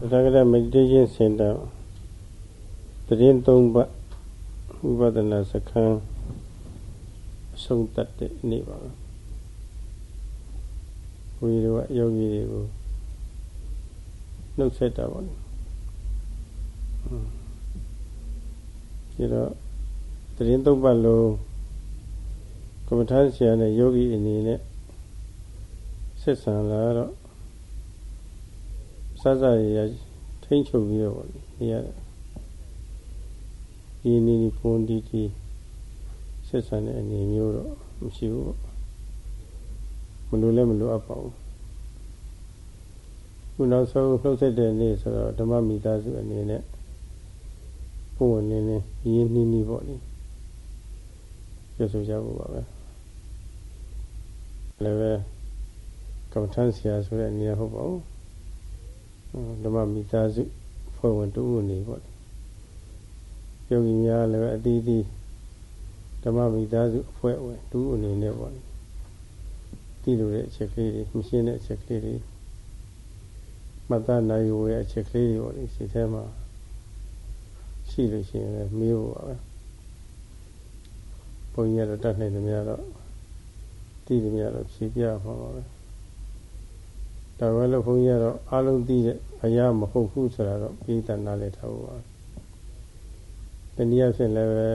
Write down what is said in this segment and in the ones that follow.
Sagada Meditation Center သတင်းသုံးပတ်ဝိပဿနာစခန်းအဆုံးတတ်တဲ့နေ့ပါပဲဘုရားတို့ကယောဂီတွေကိုနှုတ်ဆက်တာပါလေဒီတော့သတင်းသုံးပတ်လုံးကမ္မထာဆရာနဲ့ယောဂီအနေနဲ့ဆက်ဆံလာတော့ စစရရထိမ့်ချုပ်ပြီးတော့ပေါ့လေနေရတယ်ဒီနေဒီပွန်ဒီဒီဆက်ဆံတဲ့အနေမျိုးတော့မရှိဘူးပေါ့မလိုလည်းမလိုအပ်ပါဘူးခုနောက်ဆုံးနှုတ်ဆက်တဲ့နေ့ဆိုတော့ဓမ္မမိသားစုအနေနဲ့ပုံဝင်နေနေရင်းနှီးနှီးပေါ့လေပြောဆိုကြဖို့ပါပဲလည်းပဲကမ္ဘာထမ်းဆရာဆိုတဲ့အနေနဲ့ဟုတ်ပါဘူး ဓမ္မမိသားစုဖွဲ့ဝင်တူနေပေါ့ယောဂီများလည်းအသီးသီးဓမ္မမိသားစုအဖွဲ့ဝင်တူအနေနဲ့ပေါ့တိလိုတဲ့အချက်ကလေးတွေမရှင်းတဲ့အချက်ကလေးတွေမတနိုင်ဝရဲ့အချက်ကလေးတွေပေါ့ဒီစိတ်ထဲမှာရှိလို့ရှိရင်လည်းမေးဖို့ပါပဲဘုန်းကြီးကတော့တတ်နိုင်တယ်များတော့တည်တယ်များတော့ဖြေပြပါပါပဲ ဒါပဲလို့ဘုန်းကြီးကတော့အလုံးသိတဲ့ဘုရားမဟုတ်ဘူးဆိုတာတော့ပြည်တနာလည်းထားဖို့ပါတနည်းအားဖြင့်လည်းပဲ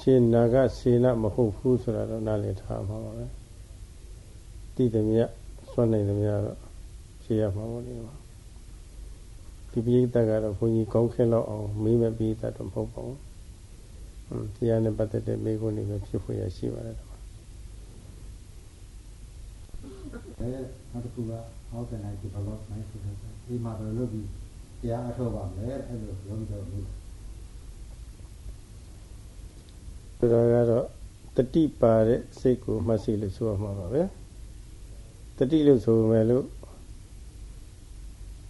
ရှင်နာကစေနမဟုတ်ဘူးဆိုတာတော့နားလည်ထားမှာပါပဲတည်တယ်မြတ်စွန့်နိုင်တယ်မြတ်တော့ဖြေရမှာပေါ့လေဒီပြည်တကတော့ဘုန်းကြီးကောင်းခင်းတော့အောင်မေးမဲ့ပြည်တတော့မဟုတ်ပါဘူးတရားနဲ့ပတ်သက်တဲ့မိကုန်းတွေပဲဖြစ်ဖို့ရရှိပါတယ် အဲနောက်တစ်ခုက how can I develop my skills ဒီမှာတော့လုပ်ပြီးတရားအထောက်ပါမယ်အဲ့လိုပြောပြီးတော့လို့ဒါကတော့တတိပါတဲ့စိတ်ကိုမှတ်စီလို့ဆိုရမှာပါပဲတတိလို့ဆိုမယ်လို့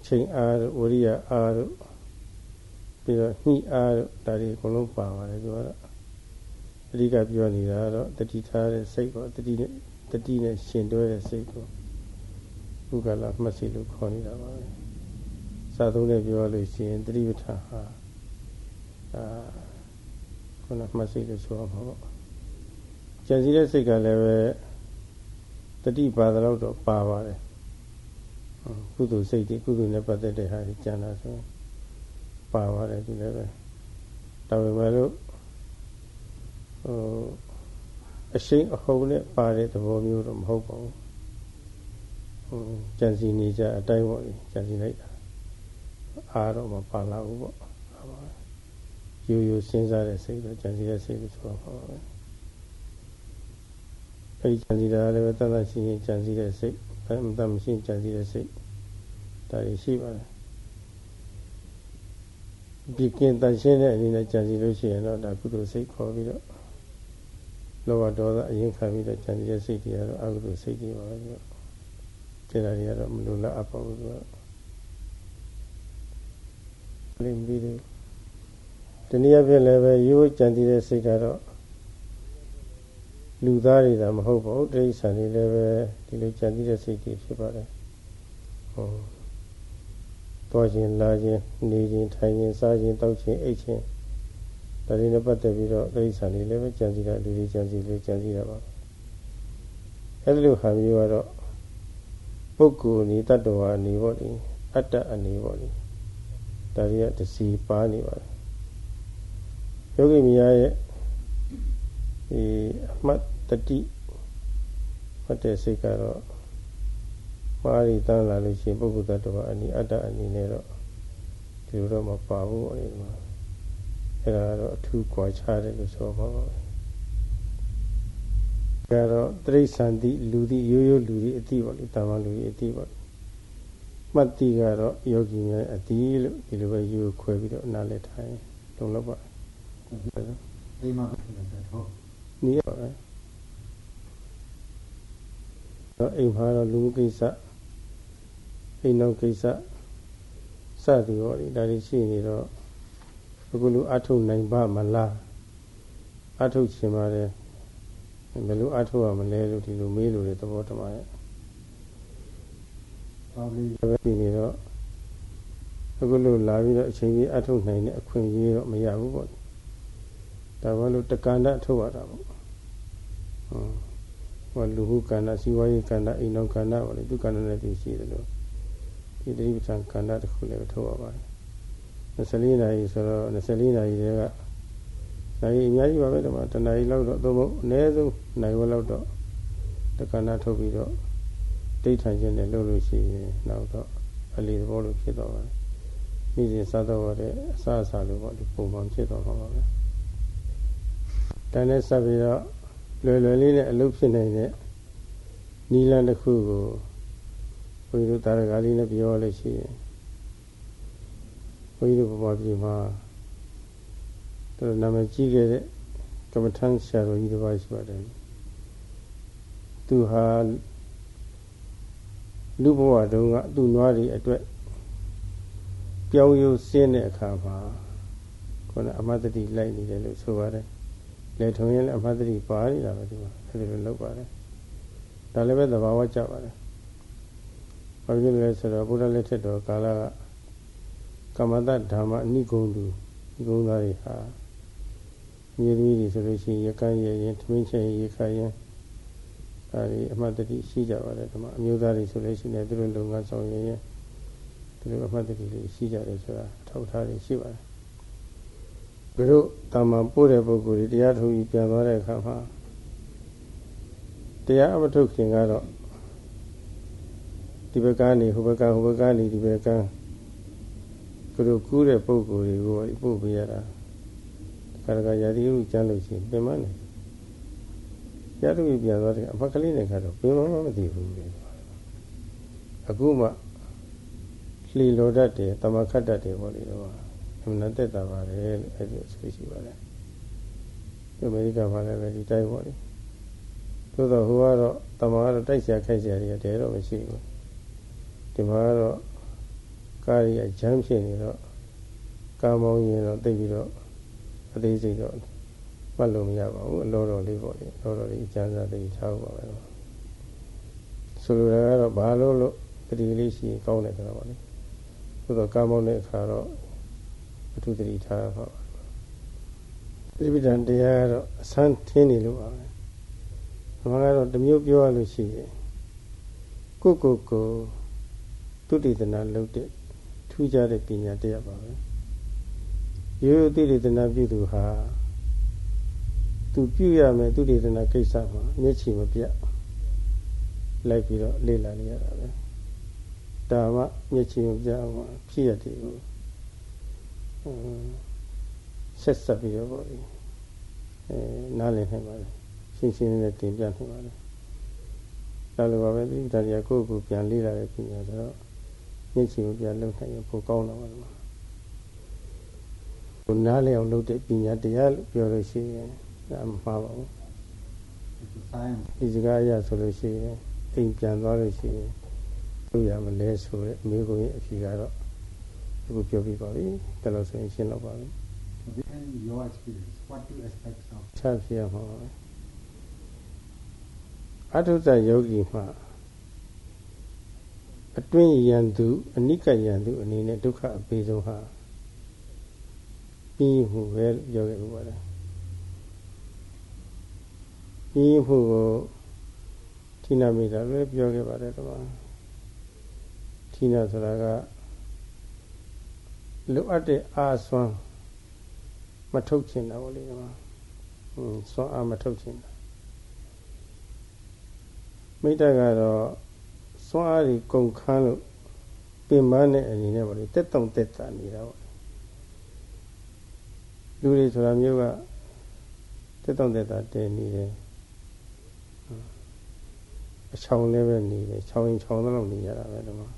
ချိန်အားဝရိယအားတို့ပြီးတော့ညှိအားတို့ဒါတွေအကုန်လုံးပါပါတယ်သူကတော့အဓိကပြောနေတာကတော့တတိထားတဲ့စိတ်ပေါ့တတိနဲ့တတိနဲ့ရှင်တွဲတဲ့စိတ်ကို ဘုကလာမှတ်စီလို့ခေါ်နေတာပါပဲစာသုံးနဲ့ပြောလို့ရှိရင်တတိပဋ္ဌာန်ဟာအာခုနမှတ်စီလို့ဆိုရမှာပေါ့ကြံစည်တဲ့စိတ်ကလည်းပဲတတိပါတဲ့တော့ပါပါတယ်ကုသိုလ်စိတ်တွေကုသိုလ်နဲ့ပတ်သက်တဲ့ဟာတွေကျန်တာဆိုပါပါတယ်ဒီလည်းပဲဒါပေမဲ့လို့ဟိုအရှိန်အဟုန်နဲ့ပါတဲ့သဘောမျိုးတော့မဟုတ်ပါဘူးဟို ကြံစီနေကြအတိုင်းပေါ့ကြံစီလိုက်တာအားတော့မပါလာဘူးပေါ့ရိုးရိုးစဉ်းစားတဲ့စိတ်တော့ကြံစီတဲ့စိတ်လို့ဆိုတော့ပါပဲအဲဒီကြံစီတာလည်းပဲတတ်တတ်ရှင်းရှင်းကြံစီတဲ့စိတ်ဘယ်မှတမရှိကြံစီတဲ့စိတ်ဒါတွေရှိပါတယ်ဒီကင်းတန်ရှင်းတဲ့အနေနဲ့ကြံစီလို့ရှိရင်တော့ဒါကုသိုလ်စိတ်ခေါ်ပြီးတော့လောဘဒေါသအရင်ခံပြီးတော့ကြံစီတဲ့စိတ်တွေကတော့အကုသိုလ်စိတ်တွေပါပဲပြီးတော့ ကျေတာတွေကတော့မလိုလားအပ်ပါဘူးသူကလိမ့်ပြီးတယ်တနည်းအားဖြင့်လည်းပဲရိုးကြံစီတဲ့စိတ်ကတော့လူသားတွေဒါမဟုတ်ပါဘူးတိရစ္ဆာန်တွေလည်းပဲဒီလိုကြံစီတဲ့စိတ်တွေဖြစ်ပါတယ်ဟောသွားခြင်းလာခြင်းနေခြင်းထိုင်ခြင်းစားခြင်းတောက်ခြင်းအိပ်ခြင်းဒါတွေနဲ့ပတ်သက်ပြီးတော့တိရစ္ဆာန်တွေလည်းပဲကြံစီတာလူတွေကြံစီလို့ကြံစီတာပါအဲဒီလိုဟာမျိုးကတော့ ပုဂ္ဂိုလ်နေတတ္တဝါနေပေါ့လေအတ္တအနေပေါ့လေဒါတွေကတစီပါနေပါတယ်ယောဂီမြားရဲ့ဒီအမှတ်တတိမှတ်တဲ့စိတ်ကတော့မာရီတန်းလာလို့ရှိရင်ပုဂ္ဂိုလ်တ attva အနိအတ္တအနေနဲ့တော့ဒီလိုတော့မပါဘူးပေါ့လေဒီမှာအဲ့ဒါတော့အထူးကြွားချတယ်လို့ဆိုပါပါ ကတော့တိရစ္ဆာန်တိလူတိရိုးရိုးလူတိအတိပေါ့လေတာမန်လူကြီးအတိပေါ့မှတ်တိကတော့ယောဂီများအတိလို့ဒီလိုပဲယူခွဲပြီးတော့နားလည်ထားရင်လုံလောက်ပါဒီမှာဟုတ်နီးပါပဲတော့အိမ်မှာတော့လူကိစ္စအိမ်နောက်ကိစ္စစသည်ပေါ့ဒီဒါတွေရှိနေတော့အခုလူအထုတ်နိုင်ပါမလားအထုတ်ချင်ပါတယ် ဘယ်လိုအထုတ်ရမလဲလို့ဒီလိုမေးလို့တဲ့သဘောတမရဲ့ probably ပဲပြီးနေတော့အခုလို့လာပြီးတော့အချိန်ကြီးအထုတ်နိုင်တဲ့အခွင့်အရေးတော့မရဘူးပေါ့ဒါဘာလို့တက္ကန္တထုတ်ရတာပေါ့ဟုတ်ဟောလူဟုကန္တစီဝါရေးကန္တအိမ်တော်ကန္တပေါ့လေသူကန္တနဲ့သူရှိတယ်လို့ဒီတိပ္ပံကန္တတစ်ခုလည်းထုတ်ရပါတယ်24နာရီဆိုတော့24နာရီတည်းက နာရီအများကြီးပါပဲဒီမှာတနာရီလောက်တော့သို့မဟုတ်အနည်းဆုံးနိုင်ဝက်လောက်တော့တက္ကန္တထုတ်ပြီးတော့ဒိဋ္ဌာန်ချင်းနဲ့လုပ်လို့ရှိရင်နောက်တော့အလီသဘောလိုဖြစ်သွားပါတယ်မိစဉ်စားတော့တဲ့အစားအစာလိုပေါ့ဒီပုံမှန်ဖြစ်သွားမှာပါပဲတန်းနဲ့ဆက်ပြီးတော့လွယ်လွယ်လေးနဲ့အလုပ်ဖြစ်နိုင်တဲ့နီလန်တစ်ခုကိုဘုရားတို့တာရဂါလေးနဲ့ပြောလို့ရှိရင်ဘုရားတို့ဘဝပြည်မှာ တို့နာမည်ကြီးခဲ့တဲ့ကမ္မထမ်းဆရာတော်ကြီးတစ်ပါးရှိပါတယ်သူဟာလူဘဝတုန်းကသူ့နွားတွေအတွက်ပြောင်းရိုးစင်းတဲ့အခါမှာခုနအမတ်တတိလိုက်နေတယ်လို့ဆိုပါတယ်လေထုံရင်လည်းအမတ်တတိပါနေတာပဲဒီမှာအဲ့ဒီလိုလုပ်ပါတယ်ဒါလည်းပဲသဘာဝကျပါတယ်ဘာဖြစ်လဲဆိုတော့ဘုရားလက်ထက်တော်ကာလကကမ္မတဓမ္မအနိဂုံသူဒီကုံသားတွေဟာ မြေသမီးတွေဆိုလို့ရှိရင်ရကန်းရရင်ထမင်းချက်ရေခါရင်အဲဒီအမှတ်တတိရှိကြပါတယ်ဒီမှာအမျိုးသားတွေဆိုလို့ရှိရင်သူတို့လုံငန်းဆောင်ရင်ရင်သူတို့အမှတ်တတိလေးရှိကြတယ်ဆိုတာထောက်ထားတွေရှိပါတယ်ဘယ်လိုတာမန်ပို့တဲ့ပုဂ္ဂိုလ်တွေတရားထုတ်ပြီးပြန်သွားတဲ့အခါမှာတရားအမထုတ်ခင်ကတော့ဒီဘက်ကနေဟိုဘက်ကဟိုဘက်ကနေဒီဘက်ကသူတို့ကူးတဲ့ပုဂ္ဂိုလ်တွေကိုပို့ပေးရတာ ခါရကရာဒီဥကျမ်းလို့ရှိရင်ပြင်မနေရတုပြန်သွားတယ်အဖက်ကလေးနဲ့ကတော့ပြင်မမမသိဘူးလေအခုမှလှီလိုတတ်တယ်တမခတ်တတ်တယ်ပေါ့လေတော့အမှန်တက်တာပါတယ်လို့အဲ့ဒီဆိုရှိပါတယ်ဒီအမေရိကမှာလည်းပဲဒီတိုင်းပေါ့လေသို့တော့ဟိုကတော့တမကတော့တိုက်ဆရာခိုက်ဆရာတွေတဲတော့မရှိဘူးဒီမှာကတော့ကားကြီးအချမ်းဖြစ်နေတော့ကားမောင်းရင်တော့တိတ်ပြီးတော့ အသေးစိတ်တော့မှတ်လို့မရပါဘူးအလောတော်လေးပေါ့လေအလောတော်လေးအကျမ်းစာတိတ်ထားပါပဲဆိုလိုတာကတော့ဘာလို့လို့တတိလေးရှိကောင်းတယ်ဆိုတော့ပေါ့လေသို့တော့ကားမောင်းတဲ့အခါတော့အထူးတတိထားပါတိပိဋံတရားကတော့အဆန်းထင်းနေလို့ပါပဲ။ဘာကတော့တမျိုးပြောရလို့ရှိရင်ကိုကိုကိုသူတည်တနာလုပ်တဲ့ထူးခြားတဲ့ပညာတရားပါပဲ ရိုးရိုးသိတည်တနာပြုသူဟာသူပြုရမယ်သူတည်တနာကိစ္စမှာမျက်ခြေမပြတ်လိုက်ပြီးတော့လေ့လာနေရတာပဲဒါမှမျက်ခြေမပြတ်အောင်ဖြစ်ရတယ်ကိုဆက်ဆက်ပြီးတော့ပေါ့လေအဲနားလည်နိုင်ပါလေရှင်းရှင်းလေးတင်ပြနိုင်ပါလေဒါလိုပါပဲဒီတရားကိုယ့်ကိုပြန်လေ့လာတဲ့ပညာဆိုတော့မျက်ခြေကိုပြန်လှုပ်နိုင်ရင်ပိုကောင်းတော့ပါလား ကိုနားလည်အောင်လုပ်တဲ့ပညာတရားလို့ပြောလို့ရှိရင်ဒါမမှားပါဘူးဒီစကားအရဆိုလို့ရှိရင်အိမ်ပြန်သွားလို့ရှိရင်လို့ရမလဲဆိုတဲ့အမျိုးကိုရဲ့အဖြေကတော့အခုပြောပြပါပြီဒါလို့ဆိုရင်ရှင်းတော့ပါပြီ in your experience what do you expect of ချဖြစ်ရမှာပါအထုတယောဂီမှာအတွင်းယံသူအနိကယံသူအနေနဲ့ဒုက္ခအပေဆုံးဟာ ပြီးမှုပဲပြောခဲ့ဥပါဒပြီးမှုကိုဌိနမိတာလည်းပြောခဲ့ပါတယ်တမဌိနဆိုတာကလိုအပ်တဲ့အာဆွမ်းမထုတ်ချင်တာပေါ့လေတမဟင်းဆွမ်းအားမထုတ်ချင်တာမိတ္တကတော့စွမ်းအားကြီးကုန်ခန်းလို့ပင်ပန်းတဲ့အနေနဲ့ပေါ့လေတက်တုံတက်တာနေတာပေါ့ လူတွေဆိုတာမျိုးကတက်တုံတက်တာတည်နေတယ်အချောင်းလည်းပဲနေတယ်ချောင်းရင်ချောင်းသလောက်နေရတာပဲဒီမှာ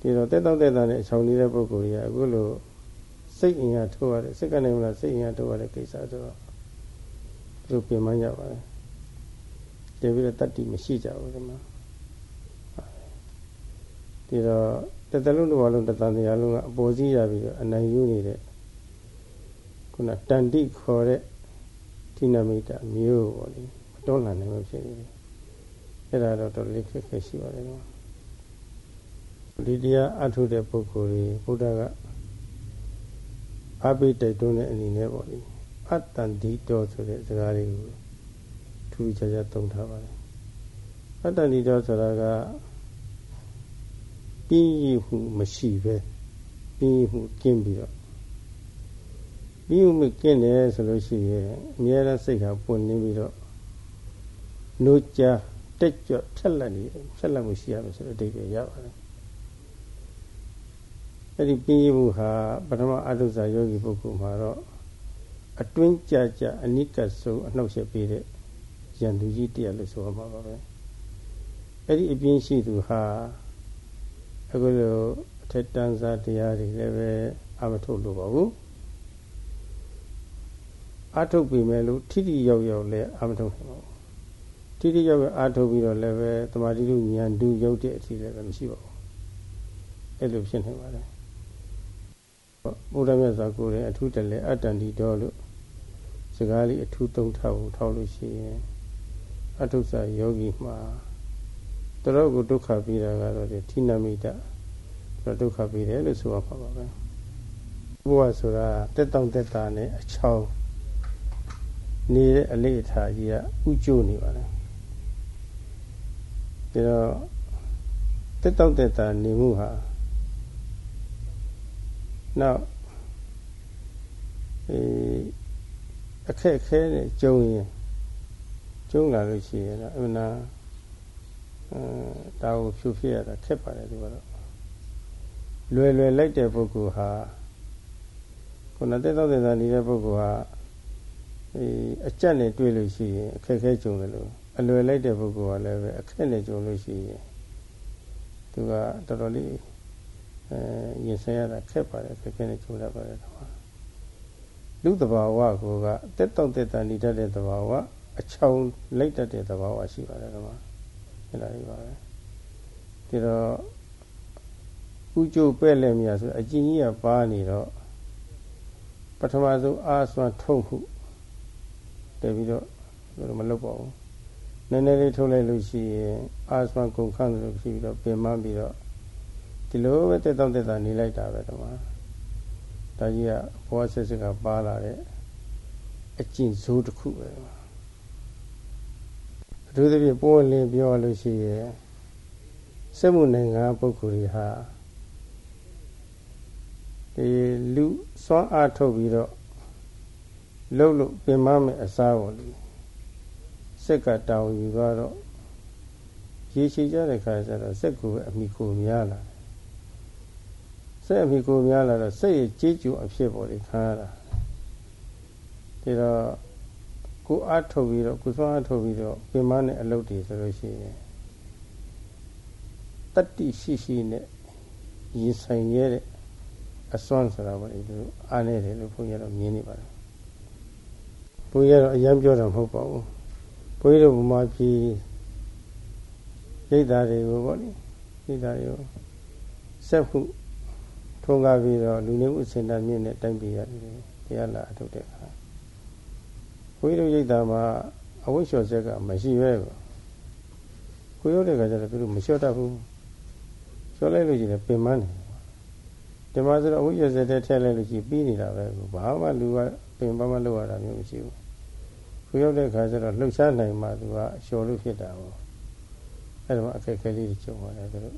ဒီတော့တက်တုံတက်တာနဲ့အချောင်းနေတဲ့ပုဂ္ဂိုလ်ကြီးကအခုလိုစိတ်အင်အားထိုးရတယ်စိတ်ကနေမလားစိတ်အင်အားထိုးရတဲ့ကိစ္စဆိုတော့သူပင်ပန်းကြပါလေတကယ်ပြီးတော့တတ္တိမရှိကြဘူးဒီမှာဒီတော့တတလုံးတစ်ဝလုံးတတန်တရားလုံးကအပေါ်စီးရပြီးတော့အနိုင်ယူနေတဲ့ ခုနတန်တိခေါ်တဲ့ဌိနမိတမျိုးပေါ့လေမတွန်းလှန်နိုင်မဖြစ်နေဘူးအဲ့ဒါတော့တော်လေးခက်ခဲရှိပါတယ်နော်ဒီတရားအထုတဲ့ပုဂ္ဂိုလ်တွေဘုရားကအာပိတိုက်တွန်းတဲ့အနေနဲ့ပေါ့လေအတ္တန်ဒီတော်ဆိုတဲ့စကားလေးကိုထူးခြားခြားသုံးထားပါတယ်အတ္တန်ဒီတော်ဆိုတာကပြင်းရမှုမရှိပဲပြင်းမှုကင်းပြီးတော့ ပြင်းမှုကင်းတယ်ဆိုလို့ရှိရင်အများအားစိတ်ဟာပွင့်နေပြီးတော့နိုးကြတက်ကြွဖြက်လက်နေဖြက်လက်မှုရှိရမယ်ဆိုတဲ့အဓိပ္ပာယ်ရပါတယ်အဲ့ဒီပြင်းရမှုဟာပထမအတုဇာယောဂီပုဂ္ဂိုလ်မှာတော့အတွင်းကြကြအနိကဆုံးအနှောက်ယှက်ပေးတဲ့ရန်သူကြီးတရားလို့ဆိုရမှာပါပဲအဲ့ဒီအပြင်းရှိသူဟာအခုလိုအထက်တန်းစားတရားတွေလည်းပဲအမထုတ်လို့ပါဘူး အထုတ်ပြီမဲ့လို့ထိတိရောက်ရောက်လည်းအမထုတ်နိုင်ပါဘူးထိတိရောက်ရောက်အထုတ်ပြီးတော့လည်းပဲတမာတိတို့ဉာဏ်တူရောက်တဲ့အထိလည်းမရှိပါဘူးအဲ့လိုဖြစ်နေပါတယ်ဘုရားမြတ်စွာကိုယ်ရင်အထုတလဲအတ္တန်ဒီတော်လို့စကားလေးအထုသုံးထောက်ထောက်လို့ရှိရင်အထုစာယောဂီမှာတတော်ကိုဒုက္ခပြီးတာကတော့ဒီဌိနမိတတော့ဒုက္ခပြီးတယ်လို့ဆိုရမှာပါပဲဘုရားဆိုတာတက်တောင့်တက်တာနဲ့အချောင်း နေတဲ့အလေးအထားကြီးကဥကျိုးနေပါလေဒါတော့တက်တောင့်တက်တာနေမှုဟာနောက်အဲအခက်ခဲနဲ့ကြုံရင်ကျုံလာလို့ရှိရင်တော့အမှန်အဲဒါကိုဖြူဖြစ်ရတာခက်ပါတယ်ဒီကတော့လွယ်လွယ်လိုက်တဲ့ပုဂ္ဂိုလ်ဟာခုနတက်တော့တဲ့သာနေတဲ့ပုဂ္ဂိုလ်ဟာ အဲအကြက်နဲ့တွေ့လို့ရှိရင်အခက်ခဲကြုံတယ်လို့အလွယ်လိုက်တဲ့ပုဂ္ဂိုလ်ကလည်းပဲအခက်နဲ့ကြုံလို့ရှိရင်သူကတော်တော်လေးအဲရင်ဆိုင်ရတာခက်ပါတယ်ခက်ခဲနဲ့ကြုံရပါတယ်ကွာလူတဘာဝကိုကတက်တော့တက်တာနေတတ်တဲ့တဘာဝအချောင်လိုက်တတ်တဲ့တဘာဝရှိပါတယ်ကွာအဲ့ဒါကြီးပါပဲဒီတော့ဥကျုပ်ပဲ့လဲမြာဆိုအကျဉ်းကြီးကပါနေတော့ပထမဆုံးအာဆွမ်းထုံမှု တည်ပြီးတော့မလုပ်ပါဘူးနည်းနည်းလေးထုတ်လိုက်လို့ရှိရင်အာဆွမ်းကုန်ခန့်လို့ရှိပြီးတော့ပြင်မပြီးတော့ဒီလိုပဲတက်တော့တက်တာနေလိုက်တာပဲတမဒါကြီးကဘဝဆက်စက်ကပါလာတဲ့အကျင့်ဆိုးတစ်ခုပဲအထူးသဖြင့်ပိုးလင်းပြောလို့ရှိရင်စက်မှုနိုင်ငံပုဂ္ဂိုလ်တွေဟာဒီလူစွမ်းအားထုတ်ပြီးတော့ လှုပ်လို့ပြင်မမယ်အစားပေါ်လေစက်ကတောင်ယူတော့ရေရှိကြတဲ့ခါကျတော့စက်ကိုအမိကိုများလာစိတ်အမိကိုများလာတော့စိတ်ရဲ့ကြေးကျူအဖြစ်ပေါ်လေခံရတာဒီတော့ကိုအားထုတ်ပြီးတော့ကိုစွမ်းအားထုတ်ပြီးတော့ပင်မနဲ့အလုပ်တွေဆိုလို့ရှိရင်တတ္တိရှိရှိနဲ့ရင်ဆိုင်ရတဲ့အစွမ်းဆိုတာပေါ့ဒီလိုအားနေတယ်လို့ဘုန်းကြီးကတော့မြင်နေပါတယ် ဘုန်းကြီးကတော့အရင်ပြောတာမဟုတ်ပါဘူးဘုန်းကြီးတို့ဘုမာပြည်ရိတ်သားတွေကိုပေါ့လေရိတ်သားတွေကိုဆက်မှုထုံးကားပြီးတော့လူနေမှုစင်တာမြင့်နဲ့တိုင်းပြည်ရတယ်တရားလာအထုတ်တဲ့အခါဘုန်းကြီးတို့ရိတ်သားမှာအဝိရှော်ဆက်ကမရှိပဲပေါ့ကိုရုပ်တဲ့ခါကျတော့သူတို့မလျှော့တတ်ဘူးလျှော့လိုက်လို့ရှိရင်ပင်မနေဒီမှာဆိုတော့အဝိဇ္ဇာစက်တဲ့ထည့်လိုက်လို့ရှိပြီးနေတာပဲဘာမှလူကပင်ပမလောက်ရတာမျိုးမရှိဘူး ကိုရောက်တဲ့ခါကျတော့လှုပ်ရှားနိုင်မှသူကလျှော်လို့ဖြစ်တာပေါ့အဲ့ဒါမှအခက်အခဲလေးကြုံရတယ်သူတို့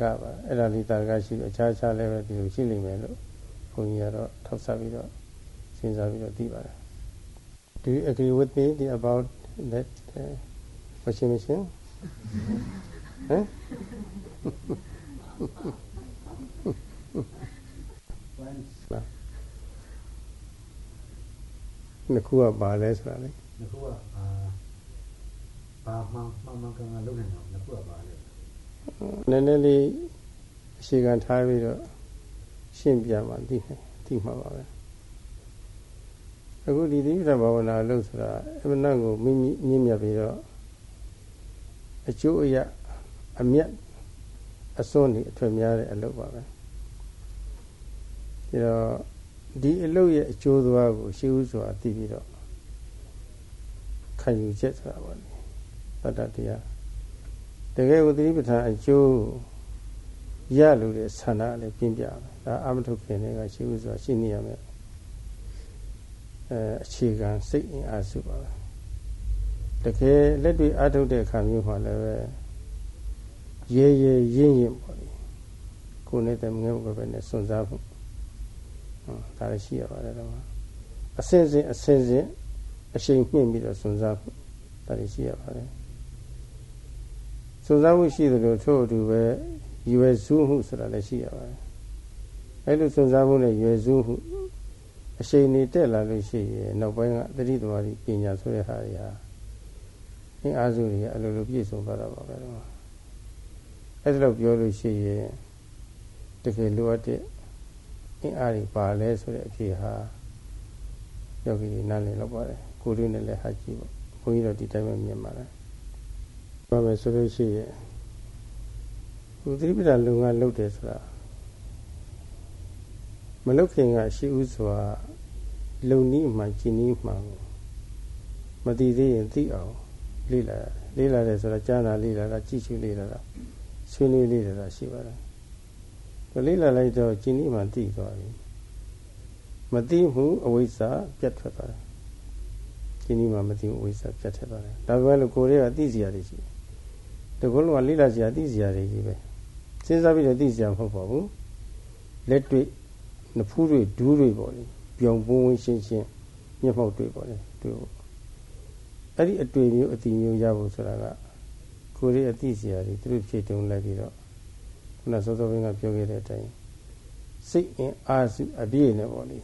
ကပါအဲ့ဒါလေးတာကရှိအခြားခြားလည်းပဲဒီလိုရှိနေမယ်လို့ဘုန်းကြီးကတော့ထောက်ဆပြီးတော့စဉ်းစားပြီးတော့သိပါတယ် Do you agree with me about that uh, washing machine? huh? နှစ်ခုကပါလဲဆိုတာလေနှစ်ခုကအာဘာမှမှမှကံကလုံးနေတော့နှစ်ခုကပါလဲနည်းနည်းလေးအရှိကန်ထားပြီးတော့ရှင်းပြမှသိမယ်သိမှာပါပဲအခုဒီသီလဘာဝနာလို့ဆိုတာအမှန်ကိုမိမိမြင့်မြတ်ပြီးတော့အကျိုးအရအမြတ်အစွန်းနေအထွတ်များတဲ့အလုပ်ပါပဲဒါတော့ ဒီအလုပ်ရဲ့အကျိုးသွားကိုရှိဦးစွာသိပြီးတော့ခံယူချက်ဆိုတာပါလေတတ္တတရားတကယ်ကိုသတိပဋ္ဌာန်အကျိုးရလို့တဲ့ဆန္ဒလည်းပြင်းပြမယ်ဒါအမထုတ်ခင်တွေကရှိဥစွာရှိနေရမယ်အဲအခြေခံစိတ်အင်အားစုပါပဲတကယ်လက်တွေ့အထုတ်တဲ့အခါမျိုးမှာလည်းပဲရဲရဲရင့်ရင့်ပေါ့လေကိုယ်နဲ့တည်းငဲ့ဘယ်နဲ့စွန့်စားဖို့ဟော ဒါလည်းရှိရပါတယ်တော့အစင်းစင်းအစင်းစင်းအရှိန်မြင့်ပြီးတော့စွန့်စားဖို့ဒါလည်းရှိရပါတယ်စွန့်စားမှုရှိသလိုထို့အတူပဲရွယ်စုမှုဆိုတာလည်းရှိရပါတယ်အဲလိုစွန့်စားမှုနဲ့ရွယ်စုမှုအရှိန်နေတက်လာလို့ရှိရင်နောက်ပိုင်းကတတိသမารီပညာဆိုတဲ့ဟာတွေဟာအင်းအားစုတွေအလိုလိုပြည့်စုံသွားတာပါပဲတော့အဲ့ဒါလို့ပြောလို့ရှိရင်တကယ်လိုအပ်တဲ့ အင်းအားတွေပါလဲဆိုတဲ့အဖြေဟာယောဂီနားလည်တော့ပါတယ်ကိုယ်တို့နဲ့လည်းဟာကြည့်ပေါ့ဘုန်းကြီးတို့ဒီတိုင်းပဲမြင်ပါတယ်ဘာပဲဆိုလို့ရှိရင်ဥသတိပ္ပံလုံငါလုတ်တယ်ဆိုတာမလုတ်ခင်ကရှိဥစွာလုံနီးမှကျင်နီးမှမတည်သေးရင်သိအောင်လေ့လာလေ့လာတယ်ဆိုတာကြားနာလေ့လာတာကြည့်ရှုလေ့လာတာဆွေးနွေးလေ့လာတာရှိပါတယ်။ လေ့လာလိုက်တော့ကျင်နီးမှသိသွားပြီ။မသိမှုအဝိဇ္ဇာပြတ်ထွက်သွားတယ်။ကျင်နီးမှမသိမှုအဝိဇ္ဇာပြတ်ထွက်သွားတယ်။ဒါပေမဲ့လို့ကိုယ်တွေကသိစရာတွေရှိတယ်။တကုလုံးကလေ့လာစရာသိစရာတွေကြီးပဲ။စဉ်းစားပြီးတော့သိစရာမဟုတ်ပါဘူး။လက်တွေ့နဖူးတွေဒူးတွေပေါ့လေ။ပြောင်ပွန်းဝင်းရှင်းရှင်းမျက်မှောက်တွေပေါ့လေ။တွေ့ဖို့အဲ့ဒီအတွေ့မျိုးအတိမျိုးရဖို့ဆိုတာကကိုယ်ရဲ့အသိစရာတွေသူတို့ဖြည့်တုံးလိုက်ပြီးတော့ ခုနစောစောဘင်းကပြောခဲ့တဲ့အတိုင်းစိတ်အင်အားစုအပြည့်နဲ့ပေါ့လေ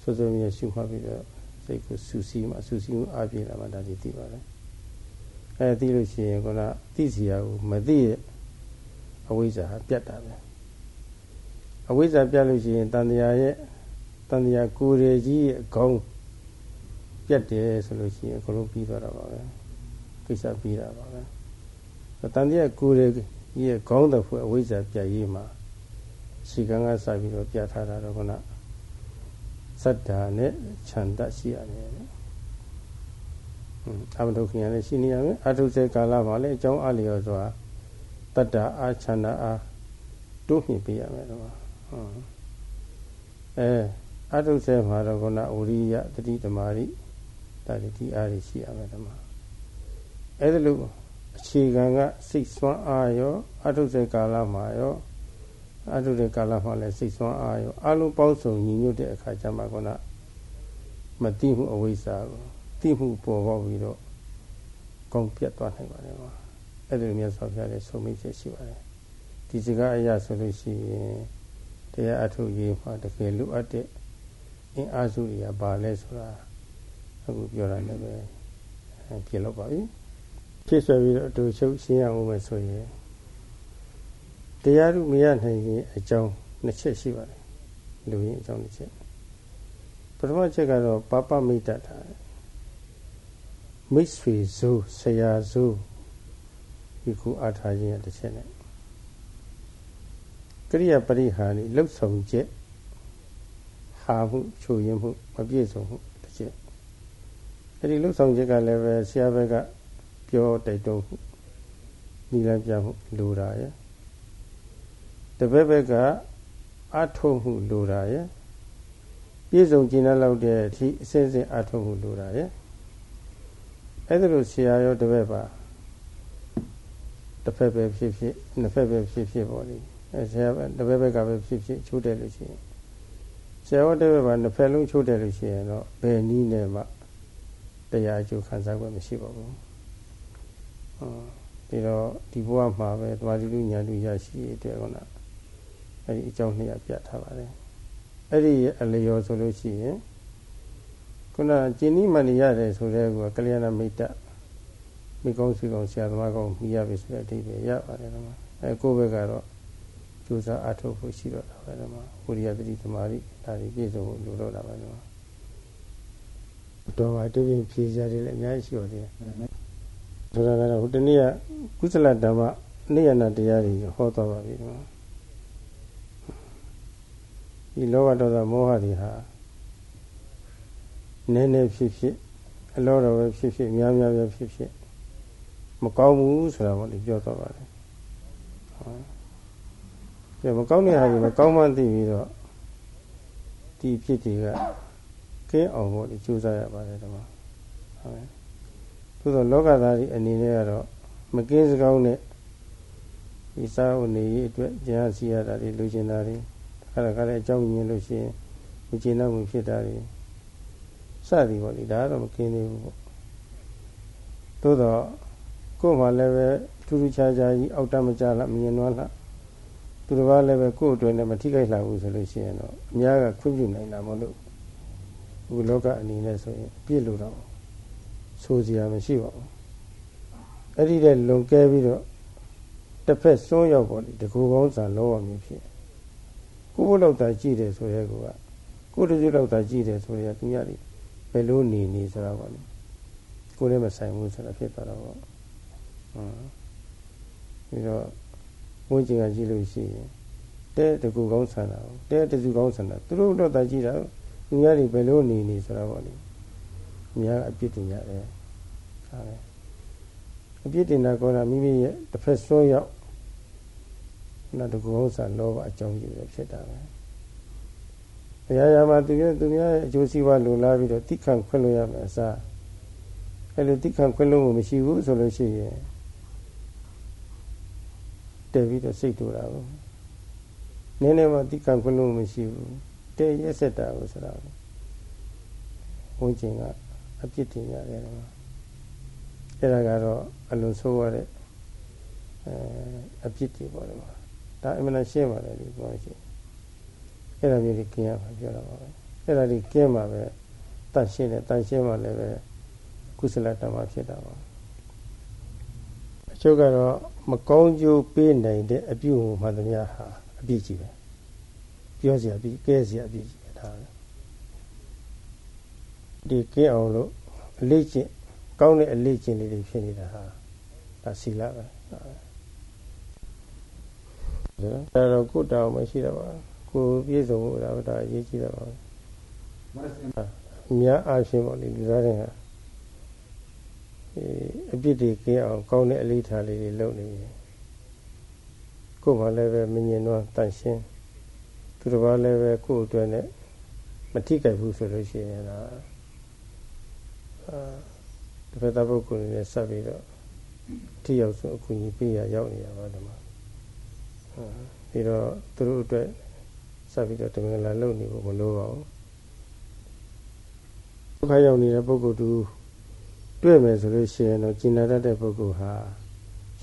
စောစောမြရှုမှတ်ပြီးတော့စိတ်ကိုစူးစီးမှစူးစီးမှုအပြည့်လာမှဒါဒီသိပါတယ်အဲသိလို့ရှိရင်ခုနသိစရာကိုမသိရဲ့အဝိဇ္ဇာပြတ်တာပဲအဝိဇ္ဇာပြတ်လို့ရှိရင်တန်တရားရဲ့တန်တရားကိုယ်ရည်ကြီးရဲ့အကောင်းပြတ်တယ်ဆိုလို့ရှိရင်အကုန်လုံးပြီးသွားတာပါပဲကိစ္စပြီးတာပါပဲတန်တရားကိုယ်ရဲ့ ရဲ့ခေါင်းတော်ဖွဲ့အဝိဇ္ဇာပြတ်ရေးမှာရှိကံကစပြီးတော့ပြတ်ထားတာတော့ခုနစတ္တာနဲ့ခြံတရှိရတယ်အမဒုခင်ရလည်းရှိနေရမယ်အထုစေကာလမှာလည်းအကြောင်းအလျော်စွာတတ္တာအာခြံတာအာတိုးမြှင့်ပေးရမယ်တော့ဟုတ်အဲအထုစေမှာတော့ခုနဝရိယတတိတမာရိဒါတွေဒီအားတွေရှိရမယ်ဓမ္မအဲ့ဒါလို့ အခြေခံကစိတ်ဆွမ်းအားရောအထုစေကာလမှာရောအထုစေကာလမှာလည်းစိတ်ဆွမ်းအားရောအလုံးပေါင်းစုံညီညွတ်တဲ့အခါကျမှခုနမတိမှုအဝိဇ္ဇာကိုတိမှုပေါ်ပေါက်ပြီးတော့ကောင်းပြတ်သွားနိုင်ပါတယ်ကွာအဲ့ဒါမြတ်စွာဘုရားလည်းဆုံးမိချက်ရှိပါတယ်ဒီစကားအရာဆိုလို့ရှိရင်တရားအထုရေးမှာတကယ်လိုအပ်တဲ့အင်အားစုတွေကဘာလဲဆိုတာအခုပြောတာလည်းပဲပြလောက်ပါပြီ ဖြစ်ဆွဲပြီးတော့အတူချုပ်ရှင်းရအောင်မယ်ဆိုရင်တရားဓုမရနိုင်ရင်အကြောင်းနှစ်ချက်ရှိပါတယ်လူရင်းအကြောင်းတစ်ချက်ပထမချက်ကတော့ပပမိတ်တတာမိတ်ဆွေဇိုးဆရာဇိုးဒီခုအားထားခြင်းတစ်ချက်နဲ့ကရိယာပရိဟာနိလှုပ်ဆောင်ချက်ဟာမှုချိုရင်မှုမပြည့်စုံမှုတစ်ချက်အဲ့ဒီလှုပ်ဆောင်ချက်ကလည်းပဲဆရာဘက်က ပြောတိုက်တွန်းမှုနိလပြမှုလိုတာရဲ့တပည့်ဘက်ကအထုံးမှုလိုတာရဲ့ပြည့်စုံကျင့်လောက်တဲ့အထိအစစ်စစ်အထုံးမှုလိုတာရဲ့အဲ့ဒါလို့ဆရာရောတပည့်ပါတစ်ဖက်ပဲဖြစ်ဖြစ်နှစ်ဖက်ပဲဖြစ်ဖြစ်ပေါ့လေအဲဆရာတပည့်ဘက်ကပဲဖြစ်ဖြစ်ချိုးတယ်လို့ရှိရင်ဆရာတော်တပည့်ပါနှစ်ဖက်လုံးချိုးတယ်လို့ရှိရင်တော့ဘယ်နည်းနဲ့မှတရားအကျိုးခံစား권မရှိပါဘူး ဟောဒီတော့ဒီဘဝမှာပဲတမာတိလူညာလူရရှိတဲ့ကောနာအဲ့ဒီအကြောင်းနှစ်ရပြထားပါတယ်အဲ့ဒီအလျော်ဆိုလို့ရှိရင်ခုနကျင်နိမဏိရတယ်ဆိုတဲ့ကကလျာဏမိတ်တမိကောင်းစီကောင်းဆရာသမားကောင်းမိရပြီဆိုတဲ့အဓိပ္ပာယ်ရပါတယ်ဓမ္မအဲကိုယ့်ဘက်ကတော့ကြိုးစားအထောက်ဖို့ရှိတော့တာပဲဓမ္မဝိရိယတတိသမာဓိဒါတွေပြည့်စုံဖို့လိုတော့တာပဲဓမ္မတော်ပါတပြင်းဖြေကြတယ်လည်းအများကြီးရှိပါတယ် ဆိုတာကတော့ဟိုတနေ့ကကုသလဓမ္မနိယနာတရားတွေဟောတော်ပါပြီဓမ္မဒီလောဘဒေါသမောဟတွေဟာနည်းနည်းဖြစ်ဖြစ်အလောတော်ပဲဖြစ်ဖြစ်များများပဲဖြစ်ဖြစ်မကောင်းဘူးဆိုတာပေါ့လေပြောတော့ပါတယ်ဟောပြမကောင်းတဲ့ဟာတွေမကောင်းမှသိပြီးတော့ဒီဖြစ်တွေကကင်းအောင်ဖို့ကြိုးစားရပါတယ်ဓမ္မဟုတ်ကဲ့ သို့သောလောကသားတွေအနေနဲ့ကတော့မကင်းစကောင်းနဲ့ဒီစာအုပ်နေရေးအတွက်ကြားစီရတာတွေလူကျင်တာတွေအဲ့ဒါကလည်းအကြောင်းမြင်လို့ရှိရင်မကျင်တော့မှုဖြစ်တာတွေစသည်ပေါ့လေဒါကတော့မကင်းသေးဘူးပေါ့သို့တော့ကိုယ်မှလည်းပဲထူးထူးခြားခြားကြီးအောက်တမကြလားမြင်တော့လားသူတစ်ပါးလည်းပဲကိုယ့်အတွက်နဲ့မထိခိုက်လာဘူးဆိုလို့ရှိရင်တော့အများကခွင့်ပြုနိုင်တာမလို့ဘုလောကအနေနဲ့ဆိုရင်ပြည့်လို့တော့ ဆိုစရာမရှိပါဘူးအဲ့ဒီတဲ့လွန်ကဲပြီးတော့တစ်ဖက်စွန်းရောက်ပေါ်လေတကူကောင်းစာလောရမည်ဖြစ်ကိုဘုလောက်တာကြည့်တယ်ဆိုရဲကကိုတစုလောက်တာကြည့်တယ်ဆိုရဲသူများတွေဘယ်လိုနေနေဆိုတာပေါ့လေကိုလည်းမဆိုင်ဘူးဆိုတာဖြစ်သွားတော့ပေါ့ဟုတ်ပြီးတော့ဝန်းကျင်ကကြည့်လို့ရှိရင်တဲတကူကောင်းဆန္ဒတဲတစုကောင်းဆန္ဒသူတို့တော့တာကြည့်တာသူများတွေဘယ်လိုနေနေဆိုတာပေါ့လေ အများအပြစ်တင်ကြတယ်ဟာလေအပြစ်တင်တာကောတာမိမိရဲ့တစ်ဖက်စွန်းရောက်နောက်တကူကောင်းဆန္ဒလောဘအကြောင်းကြီးပဲဖြစ်တာပဲဘုရားရမှာသူရဲ့သူများရဲ့အကျိုးစီးပွားလိုလားပြီးတော့တိခံခွင့်လို့ရမယ်အစားအဲ့လိုတိခံခွင့်လို့မရှိဘူးဆိုလို့ရှိရင်တည်ပြီးတော့စိတ်တူတာကိုနည်းနည်းမှတိခံခွင့်လို့မရှိဘူးတည်ရက်ဆက်တာကိုဆိုတာဝန်ကျင်က အပြစ်တင်ရတယ်ကွာအဲ့ဒါကတော့အလွန်ဆိုးရတဲ့အဲအပြစ်တွေပေါ့လေဒါအမှန်ရှင်းပါတယ်ဒီပြောရှိအဲ့ဒါမျိုးကြီးကျင်းရမှာပြောတာပါပဲအဲ့ဒါကြီးကျင်းမှာပဲတန့်ရှင်းတယ်တန့်ရှင်းမှလည်းပဲကုသလတ္တမှာဖြစ်တာပါအချုပ်ကတော့မကောင်းကျိုးပေးနိုင်တဲ့အပြုအမူမှန်သမျှဟာအပြစ်ကြီးပဲပြောစရာအပြစ်ကဲစရာအပြစ်ကြီးပဲဒါပဲ ဒီကင်းအောင်လို့အလေးကျင့်ကောင်းတဲ့အလေးကျင့်လေးတွေဖြစ်နေတာဟာဒါစီလပဲဒါတော့ကိုတောင်မရှိတော့ပါကိုပြည့်စုံဖို့ဒါဒါအရေးကြီးတာပါအများအားဖြင့်ပေါ့လေလူသားတွေဟာအပြစ်တွေကင်းအောင်ကောင်းတဲ့အလေးထားလေးတွေလုပ်နေတယ်ကိုယ်မှလည်းပဲမငြင်တော့တန့်ရှင်းသူတစ်ပါးလည်းပဲကိုယ့်အတွက်နဲ့မထိကြိုက်ဘူးဆိုလို့ရှိရင်တော့အာ တစ်ဖက်သားပုဂ္ဂိုလ်နဲ့ဆက်ပြီးတော့ထိရောက်ဆုံးအကူအညီပေးရရောက်နေရပါတော့မှာပြီးတော့သူတို့အတွက်ဆက်ပြီးတော့တမင်လာလုပ်နေဖို့မလိုပါဘူးဒုက္ခရောက်နေတဲ့ပုဂ္ဂိုလ်တူတွေ့မယ်ဆိုလို့ရှိရင်တော့ကျင်နာတတ်တဲ့ပုဂ္ဂိုလ်ဟာ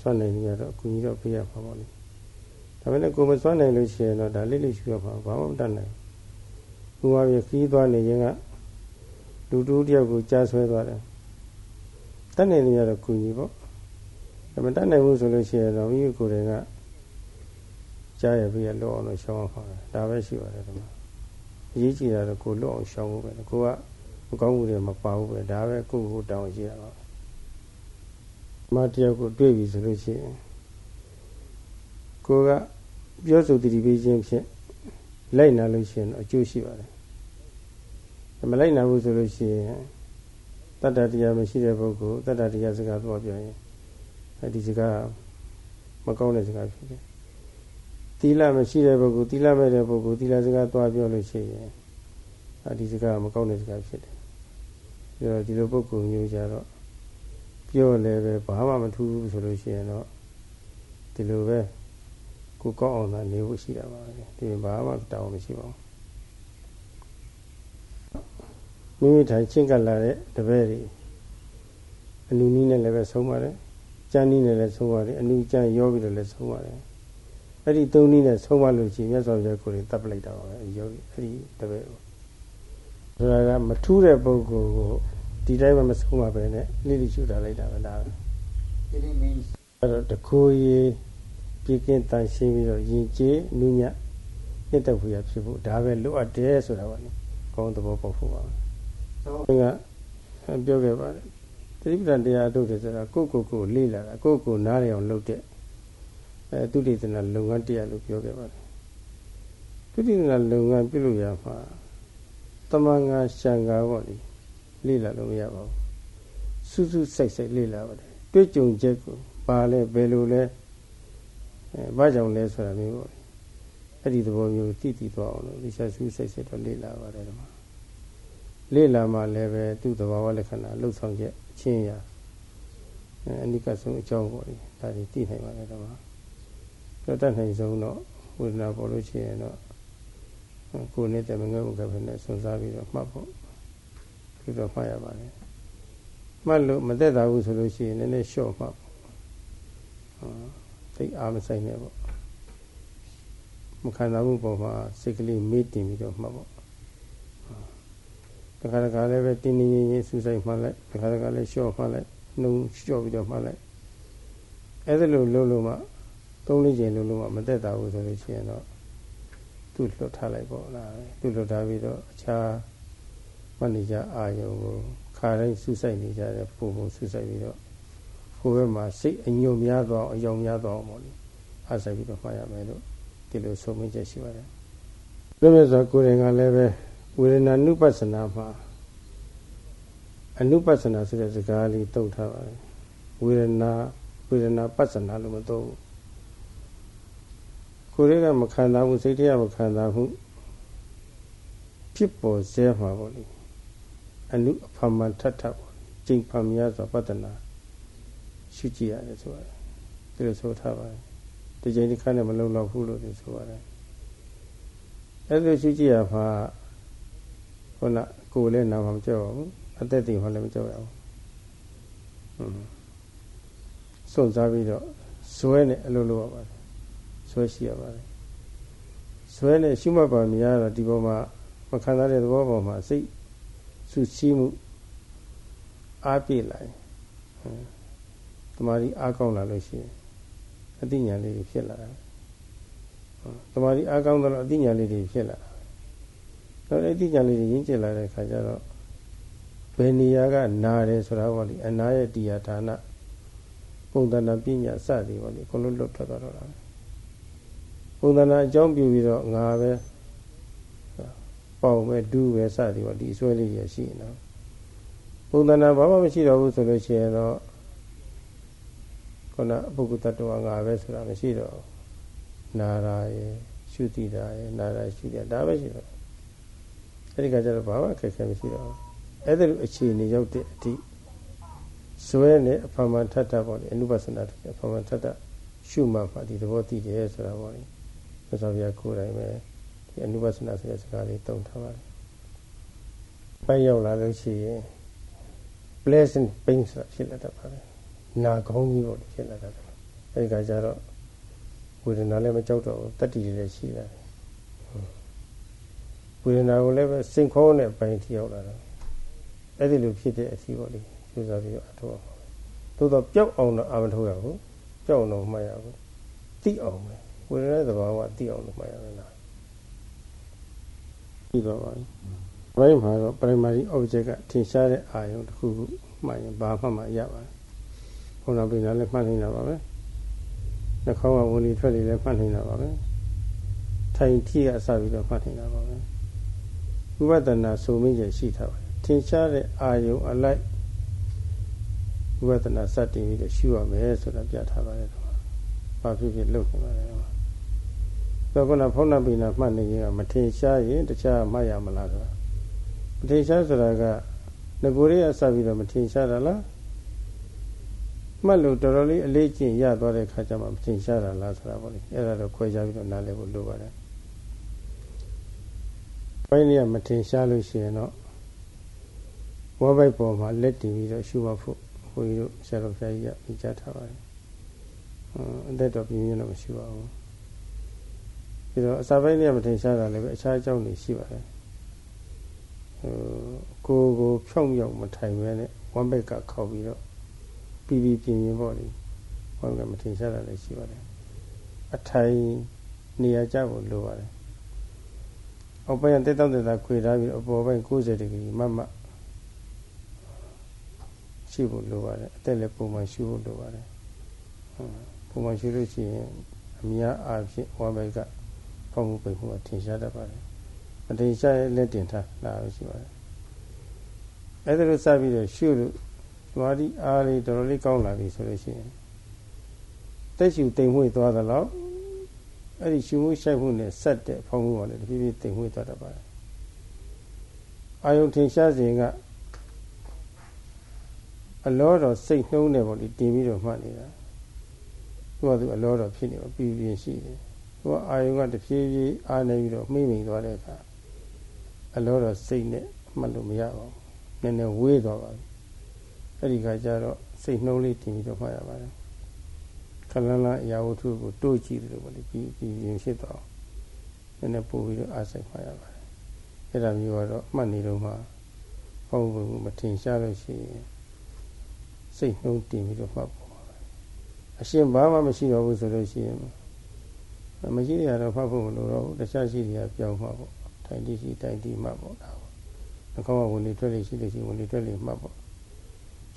စွန့်နိုင်နေရတော့အကူကြီးတော့ပေးရမှာပေါ့လေဒါပေမဲ့ကိုမစွန့်နိုင်လို့ရှိရင်တော့ဒါလိလိရှူရပါဘာမှမတတ်နိုင်ဘူးဘုရားပြခီးသွားနေရင်က လူတူတယောက်ကိုကြားဆွဲသွားတယ်တတ်နိုင်နေရတော့ကူကြီးပေါ့ဒါမတတ်နိုင်ဘူးဆိုလို့ရှိရင်တော့မိမိကိုယ်တိုင်ကကြားရပြီးလောအောင်လို့ရှောင်းအောင်ဒါပဲရှိပါတယ်ဒီမှာအရေးကြီးတာတော့ကိုလောအောင်ရှောင်းဖို့ပဲကိုကမကောင်းမှုတွေမပါဘူးပဲဒါပဲကိုယ့်ကိုယ်တောင်းရှိရပါမတယောက်ကိုတွေ့ပြီဆိုလို့ရှိရင်ကိုကပြောဆိုတည်တည်ပေးခြင်းဖြင့်လိုက်နာလို့ရှိရင်အကျိုးရှိပါတယ် မလိုက်နာဘူးဆိုလို့ရှိရင်တတ္တတရားမရှိတဲ့ပုဂ္ဂိုလ်တတ္တတရားစကားသွားပြောရင်အဲဒီစကားမကောင်းတဲ့စကားဖြစ်တယ်သီလမရှိတဲ့ပုဂ္ဂိုလ်သီလမဲ့တဲ့ပုဂ္ဂိုလ်သီလစကားသွားပြောလို့ရှိရင်အဲဒီစကားမကောင်းတဲ့စကားဖြစ်တယ်ပြီးတော့ဒီလိုပုဂ္ဂိုလ်မျိုးကြတော့ပြောလည်းပဲဘာမှမထူးဘူးဆိုလို့ရှိရင်တော့ဒီလိုပဲကိုကောင်းအောင်သာနေဖို့ရှိတာပါပဲဒီဘာမှတောင်းမရှိပါဘူး မိမိထိုင်ချင်းကပ်လာတဲ့တပည့်တွေအနုနည်းနဲ့လည်းပဲဆုံးပါတယ်ကြမ်းနည်းနဲ့လည်းဆုံးပါတယ်အနုကြမ်းရောပြီးတော့လည်းဆုံးပါတယ်အဲ့ဒီသုံးနည်းနဲ့ဆုံးမလို့ရှိရင်မြတ်စွာဘုရားကိုယ်တိုင်တပ်ပလိုက်တာပါပဲယောဂီအဲ့ဒီတပည့်ကိုဆိုတာကမထူးတဲ့ပုဂ္ဂိုလ်ကိုဒီတိုင်းမှမဆုံးပါပဲနဲ့လိလိချူတာလိုက်တာပဲဒါပဲ It means အဲ့တော့တခိုးရေးပြည့်ကင်းတန်ရှင်းပြီးတော့ယဉ်ကျေးနုညံ့နှစ်သက်ဖွယ်ဖြစ်ဖို့ဒါပဲလိုအပ်တယ်ဆိုတာပါလေကောင်းသဘောပေါက်ဖို့ပါပဲ so ဘုရားပြောခဲ့ပါတယ်သတိပ္ပံတရားထုတ်တယ်ဆိုတာကိုယ့်ကိုယ်ကိုလေ့လာတာကိုယ့်ကိုယ်နားလည်အောင်လုပ်တဲ့အဲသူတိတနာလုပ်ငန်းတရားလို့ပြောခဲ့ပါတယ်သူတိတနာလုပ်ငန်းပြုလို့ရမှာတမန်ငါရှံကာပေါ့လေလေ့လာလို့မရပါဘူးစူးစူးစိုက်စိုက်လေ့လာပါတယ်တွေ့ကြုံချက်ကိုပါလဲဘယ်လိုလဲအဲဘာကြောင့်လဲဆိုတာမျိုးပေါ့အဲ့ဒီသဘောမျိုးသိသိသွားအောင်လို့ဒီချက်စူးစိတ်စိတ်တော့လေ့လာပါတယ်ဒီမှာ လေ့လာမှလည်းပဲသူ့သဘာဝလက္ခဏာလှုပ်ဆောင်ချက်အချင်းရာအနိကဆုံးအကြောင်းပေါ့လေဒါတွေသိနိုင်ပါတယ်ဒီမှာတော့တတ်နိုင်ဆုံးတော့ဝေဒနာပေါ်လို့ရှိရင်တော့ကိုယ်နဲ့တမငယ်ဘုကပဲနဲ့စွန့်စားပြီးတော့မှတ်ဖို့ပြီးတော့မှတ်ရပါတယ်မှတ်လို့မသက်သာဘူးဆိုလို့ရှိရင်နည်းနည်းလျှော့မှတ်ပေါ့သိအားမဆိုင်နဲ့ပေါ့မခံစားမှုပုံမှာစိတ်ကလေးမေ့တင်ပြီးတော့မှတ်ပေါ့ တခါတခါလည်းပဲတင်းတင်းရင်ရင်စူးစိုက်မှတ်လိုက်တခါတခါလည်းလျှော့မှတ်လိုက်နှုံလျှော့ပြီးတော့မှတ်လိုက်အဲ့ဒါလိုလုပ်လို့မှသုံးလေးချိန်လုပ်လို့မှမသက်သာဘူးဆိုလို့ရှိရင်တော့သူ့လွတ်ထားလိုက်ပေါ့လားသူ့လွတ်ထားပြီးတော့အခြားမဏိကြအာယုံကိုခါတိုင်းစူးစိုက်နေကြတဲ့ပုံပုံစူးစိုက်ပြီးတော့ဟိုဘက်မှာစိတ်အညွန့်များသွားအယောင်များသွားအောင်ပေါ့လေအားဆိုင်ပြီးတော့မှတ်ရမယ်လို့ဒီလိုဆုံးမချက်ရှိပါတယ်။ဒါမဲ့ဆိုကိုယ်တိုင်ကလည်းပဲ ဝေဒနာနုပဿနာမှာအနုပဿနာဆိုတဲ့စကားလေးတုတ်ထားပါတယ်။ဝေဒနာဝေဒနာပဿနာလို့မတော့ဘူး။ကိုယ်တွေကမခံစားဘူးစိတ်တွေကမခံစားဘူးဖြစ်ပေါ်စေမှာပေါ့လေ။အနုအဖမန်ထထပေါ့။ကျင့်ဖန်များစွာပဿနာရှုကြည့်ရတယ်ဆိုရတယ်။ဒီလိုဆိုထားပါတယ်။ဒီချိန်ဒီခါနဲ့မလုံလောက်ဘူးလို့ဆိုရတယ်။အဲ့လိုရှုကြည့်ရမှာ ခုနကိုယ်လည်းနာမှာမကြောက်ဘူးအသက်တည်မှလည်းမကြောက်ရဘူး။ဟွန်းစွန့်စားပြီးတော့ဇွဲနဲ့အလုပ်လုပ်ရပါတယ်။ဇွဲရှိရပါတယ်။ဇွဲနဲ့ရှုမှတ်ပါများတော့ဒီပေါ်မှာမခံစားတဲ့သဘောပေါ်မှာစိတ်ဆူဆီးမှုအားပြည့်လာရင်တမာရီအားကောင်းလာလို့ရှိရင်အသိဉာဏ်လေးတွေဖြစ်လာတာတမာရီအားကောင်းတော့အသိဉာဏ်လေးတွေဖြစ်လာတာ တော့အသိဉာဏ်လေးတွေရင်းကျက်လာတဲ့အခါကျတော့ဘယ်နေရာကနာတယ်ဆိုတာပေါ့လေအနာရဲ့တရားဌာနပုံသဏ္ဍာန်ပညာစသည်ပေါ့လေကိုလုံးလွတ်ထွက်သွားတော့တာပုံသဏ္ဍာန်အကြောင်းပြုပြီးတော့ငါပဲပေါင်ပဲဒူးပဲစသည်ပေါ့ဒီအစွဲလေးရရှိနေတော့ပုံသဏ္ဍာန်ဘာမှမရှိတော့ဘူးဆိုလို့ရှိရင်တော့ခုနပုဂ္ဂိုလ်တ attva ငါပဲဆိုတာမရှိတော့နာရာရေရှုတိတာရေနာရာရှုတိဒါပဲရှိတော့ အဲ့ဒီကကျတော့ဘာမှအခက်အခဲမရှိတော့အဲ့ဒါလိုအခြေအနေရောက်တဲ့အထိဇွဲနဲ့အဖမန်ထထပေါ့လေအနုပသနာအဖမန်ထထရှုမှပါဒီသဘောတည်တယ်ဆိုတာပေါ့လေသစ္စာပြကိုယ်တိုင်ပဲဒီအနုပသနာဆိုတဲ့စကားလေးတုံထားပါတယ်ပိုက်ရောက်လာလို့ရှိရင် pleasant pain ဆိုတာဖြစ်လာတတ်ပါတယ်နာကောင်းကြီးပေါ့ဖြစ်လာတတ်တယ်အဲဒီကကြတော့ဝေဒနာလည်းမကြောက်တော့ဘူးတတ္တိလည်းရှိလာတယ် ဝေဒနာကိုလည်းပဲစိတ်ခေါင်းနဲ့ပိုင်ထီရောက်လာတော့အဲ့ဒီလိုဖြစ်တဲ့အထီးပေါ့လေကျူစားပြီးတော့အထောက်အောင်သို့တော့ပျောက်အောင်တော့အာမထုတ်ရဘူးပျောက်အောင်တော့မှတ်ရဘူးသိအောင်ပဲဝေဒနာသဘာဝသိအောင်လို့မှတ်ရမယ်လားပြီးတော့ပါဘယ်မှာတော့ primary object ကထင်ရှားတဲ့အာယုံတစ်ခုခုမှရင်ဘာမှမရပါဘူးဘုံတော်ပြင်လာလည်းမှတ်နေတာပါပဲနှာခေါင်းကဝင်လေထွက်လေလည်းမှတ်နေတာပါပဲထိုင်ထိကအစပြီးတော့မှတ်နေတာပါပဲ ဝိပဿနာစုံမင်းကျရှိထားပါတယ်ထင်ရှားတဲ့အာယုံအလိုက်ဝိပဿနာစတင်ပြီးတော့ရှုရမယ်ဆိုတာပြထားပါတယ်။ဘာဖြစ်ဖြစ်လုပ်နေပါလဲ။တော့ခုနဖုန်းနပိနာမှတ်နေရင်ကမထင်ရှားရင်တခြားမှတ်ရမလားဆိုတာမထင်ရှားဆိုတာကငကိုရေးအစပြီးတော့မထင်ရှားတာလားမှတ်လို့တော်တော်လေးအလေးကျင့်ရသွားတဲ့ခါကျမှမထင်ရှားတာလားဆိုတာပေါ့လေအဲ့ဒါတော့ခွဲခြားပြီးတော့နားလည်ဖို့လိုပါတယ် ဘိုင်းလေးကမထင်ရှားလို့ရှိရင်တော့ဝါဘိုက်ပေါ်မှာလက်တည်ပြီးတော့ရှုမှတ်ဖို့ဘုန်းကြီးတို့ဆရာတော်ဘုရားကြီးကပြကြားထားပါတယ်အသက်တော်ပြင်းပြင်းတော့မရှိပါဘူးပြီးတော့အစာပိုင်းလေးကမထင်ရှားတာလည်းပဲအခြားအကြောင်းတွေရှိပါတယ်ဟိုကိုကိုဖြောင်းမြောက်မထိုင်မဲနဲ့ဝမ်ဘက်ကခောက်ပြီးတော့ပြီးပြီးပြင်းပြင်းပေါ့လေဝမ်ဘက်ကမထင်ရှားတာလည်းရှိပါတယ်အထိုင်နေရာကျဖို့လိုပါတယ် အောက်ပိုင်းတက်တောင့်တက်တာခွေထားပြီးအပေါ်ပိုင်း90ဒီဂရီမတ်မတ်ရှိဖို့လိုပါတယ်အသက်လည်းပုံမှန်ရှိဖို့လိုပါတယ်ပုံမှန်ရှိလို့ရှိရင်အများအားဖြင့်ဝမ်ဘက်ကဖောက်မှုပိတ်မှုထင်ရှားတတ်ပါတယ်မထင်ရှားရဲ့လက်တင်ထားလာလို့ရှိပါတယ်အဲ့ဒါလို့စပြီးတော့ရှုလို့သမာဓိအားလေးတော်တော်လေးကောင်းလာပြီဆိုလို့ရှိရင်တက်ရှူတိမ်မွေ့သွားသလောက် အဲ့ဒီရှုမှုရှိုက်မှုနဲ့ဆက်တဲ့ဖောင်းမှုကလည်းတဖြည်းဖြည်းတိမ်မွေးသွားတတ်ပါတယ်အာယုံထင်ရှားစဉ်ကအလောတော်စိတ်နှုံးနေပေါ့လေတင်ပြီးတော့မှတ်နေတာသူကသူအလောတော်ဖြစ်နေတော့ပြီးပြင်းရှိတယ်သူကအာယုံကတဖြည်းဖြည်းအားနေပြီးတော့မှိမ့်မိန်သွားတဲ့အခါအလောတော်စိတ်နဲ့မှတ်လို့မရပါဘူးနည်းနည်းဝေးသွားပါပြီအဲ့ဒီခါကျတော့စိတ်နှုံးလေးတင်ပြီးတော့မှတ်ရပါတယ် ခလန်းလာအရာဝတ္ထုကိုတို့ကြည့်တယ်လို့ပေါ့လေပြီးပြီးပြင်းဖြစ်သွားနည်းနည်းပို့ပြီးတော့အားစိတ်မှတ်ရပါတယ်အဲ့ဒါမျိုးကတော့မှတ်နေတော့မှဟုတ်ဘူးမထင်ရှားလို့ရှိရင်စိတ်နှုံးတင်ပြီးတော့မှတ်ပေါ်အရှင်ဘာမှမရှိတော့ဘူးဆိုလို့ရှိရင်မရှိရတော့မှတ်ဖို့မလိုတော့ဘူးတခြားရှိတွေကပြောင်းမှပေါ့ထိုင်တိရှိတိုင်တိမှတ်ပေါ့ဒါပေါ့နှကောင်းကဝင်လေထွက်လေရှိလို့ရှိဝင်လေထွက်လေမှတ်ပေါ့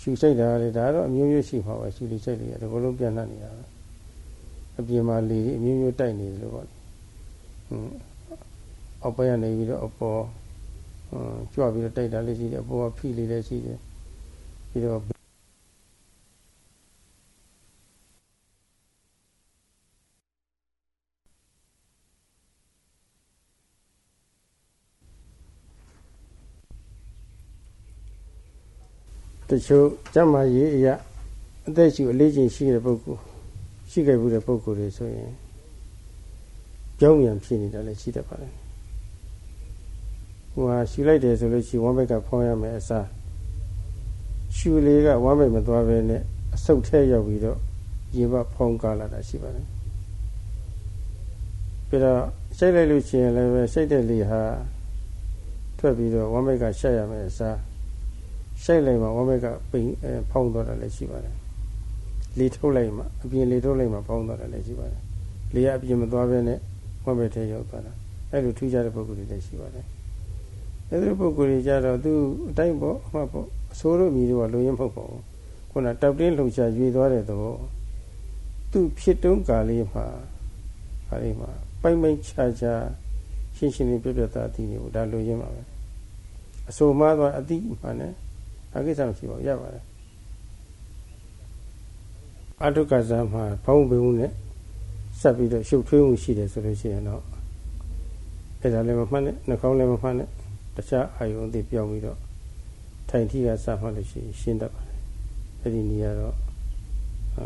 ရှူစိတ်တာလေဒါတော့အမျိုးမျိုးရှိမှာပါရှူလေစိတ်လေဒီလိုလုံးပြန်နှံ့နေတာပဲအပြင်မှာလေအမျိုးမျိုးတိုက်နေတယ်လို့ပေါ့ဟွန်းအောက်ပိုင်းကနေပြီးတော့အပေါ်ကြွပြီးတော့တိုက်တာလေးရှိတယ်အပေါ်ကဖိလေးလည်းရှိတယ်ပြီးတော့ တချို့ကျမ်းမာရေးအရာအသက်ရှူအလေးချိန်ရှိတဲ့ပုဂ္ဂိုလ်ရှိခဲ့ဘူးတဲ့ပုဂ္ဂိုလ်တွေဆိုရင်ကြောင်းမြန်ဖြစ်နေတာလည်းရှိတတ်ပါတယ်ဟိုဟာရှူလိုက်တယ်ဆိုလို့ရှိရင်ဝမ်းဘက်ကဖောင်းရမယ်အစားရှူလေးကဝမ်းဘက်မသွားဘဲနဲ့အဆုတ်ထဲရောက်ပြီးတော့ရင်ဘဖောင်းကားလာတာရှိပါတယ်ပြီးတော့ရှိုက်လိုက်လို့ရှိရင်လည်းပဲရှိုက်တဲ့လေဟာထွက်ပြီးတော့ဝမ်းဘက်ကရှက်ရမယ်အစား ရှိုက်လိုက်မှဝမ်းဘက်ကပိန်ဖောင်းသွားတာလည်းရှိပါတယ်လေထုတ်လိုက်မှအပြင်လေထုတ်လိုက်မှဖောင်းသွားတာလည်းရှိပါတယ်လေကအပြင်မသွားဘဲနဲ့ဝမ်းဘက်ထဲရောက်သွားတာအဲ့လိုထူးခြားတဲ့ပုံစံတွေလည်းရှိပါတယ်အဲ့ဒီပုံစံတွေကြတော့သူအတိုင်းပေါ့အမှတ်ပေါ့အစိုးရမြည်တော့လူရင်းမဟုတ်ပါဘူးခုနတောက်တင်းလှုပ်ရှားရွေသွားတဲ့သဘောသူဖြစ်တုံးကာလေးမှာဟာလေးမှာပိုင်ပိုင်ခြားခြားရှင်းရှင်းလေးပြပြသားသိနေဘူးဒါလူရင်းပါပဲအစိုးမသွားအတိမှန်တယ် အကိစ္စမရှိပါဘူးရပါတယ်အတုကဇာမှာဘောင်းပင်မှုနဲ့ဆက်ပြီးတော့ရှုပ်ထွေးမှုရှိတယ်ဆိုလို့ရှိရင်တော့အဲ့ဒါလည်းမမှတ်နဲ့နှာခေါင်းလည်းမမှတ်နဲ့တခြားအာယုံအသေးပြောင်းပြီးတော့ထိုင်ထီကစမှတ်လို့ရှိရင်ရှင်းတတ်ပါတယ်အဲ့ဒီနေရာတော့အာ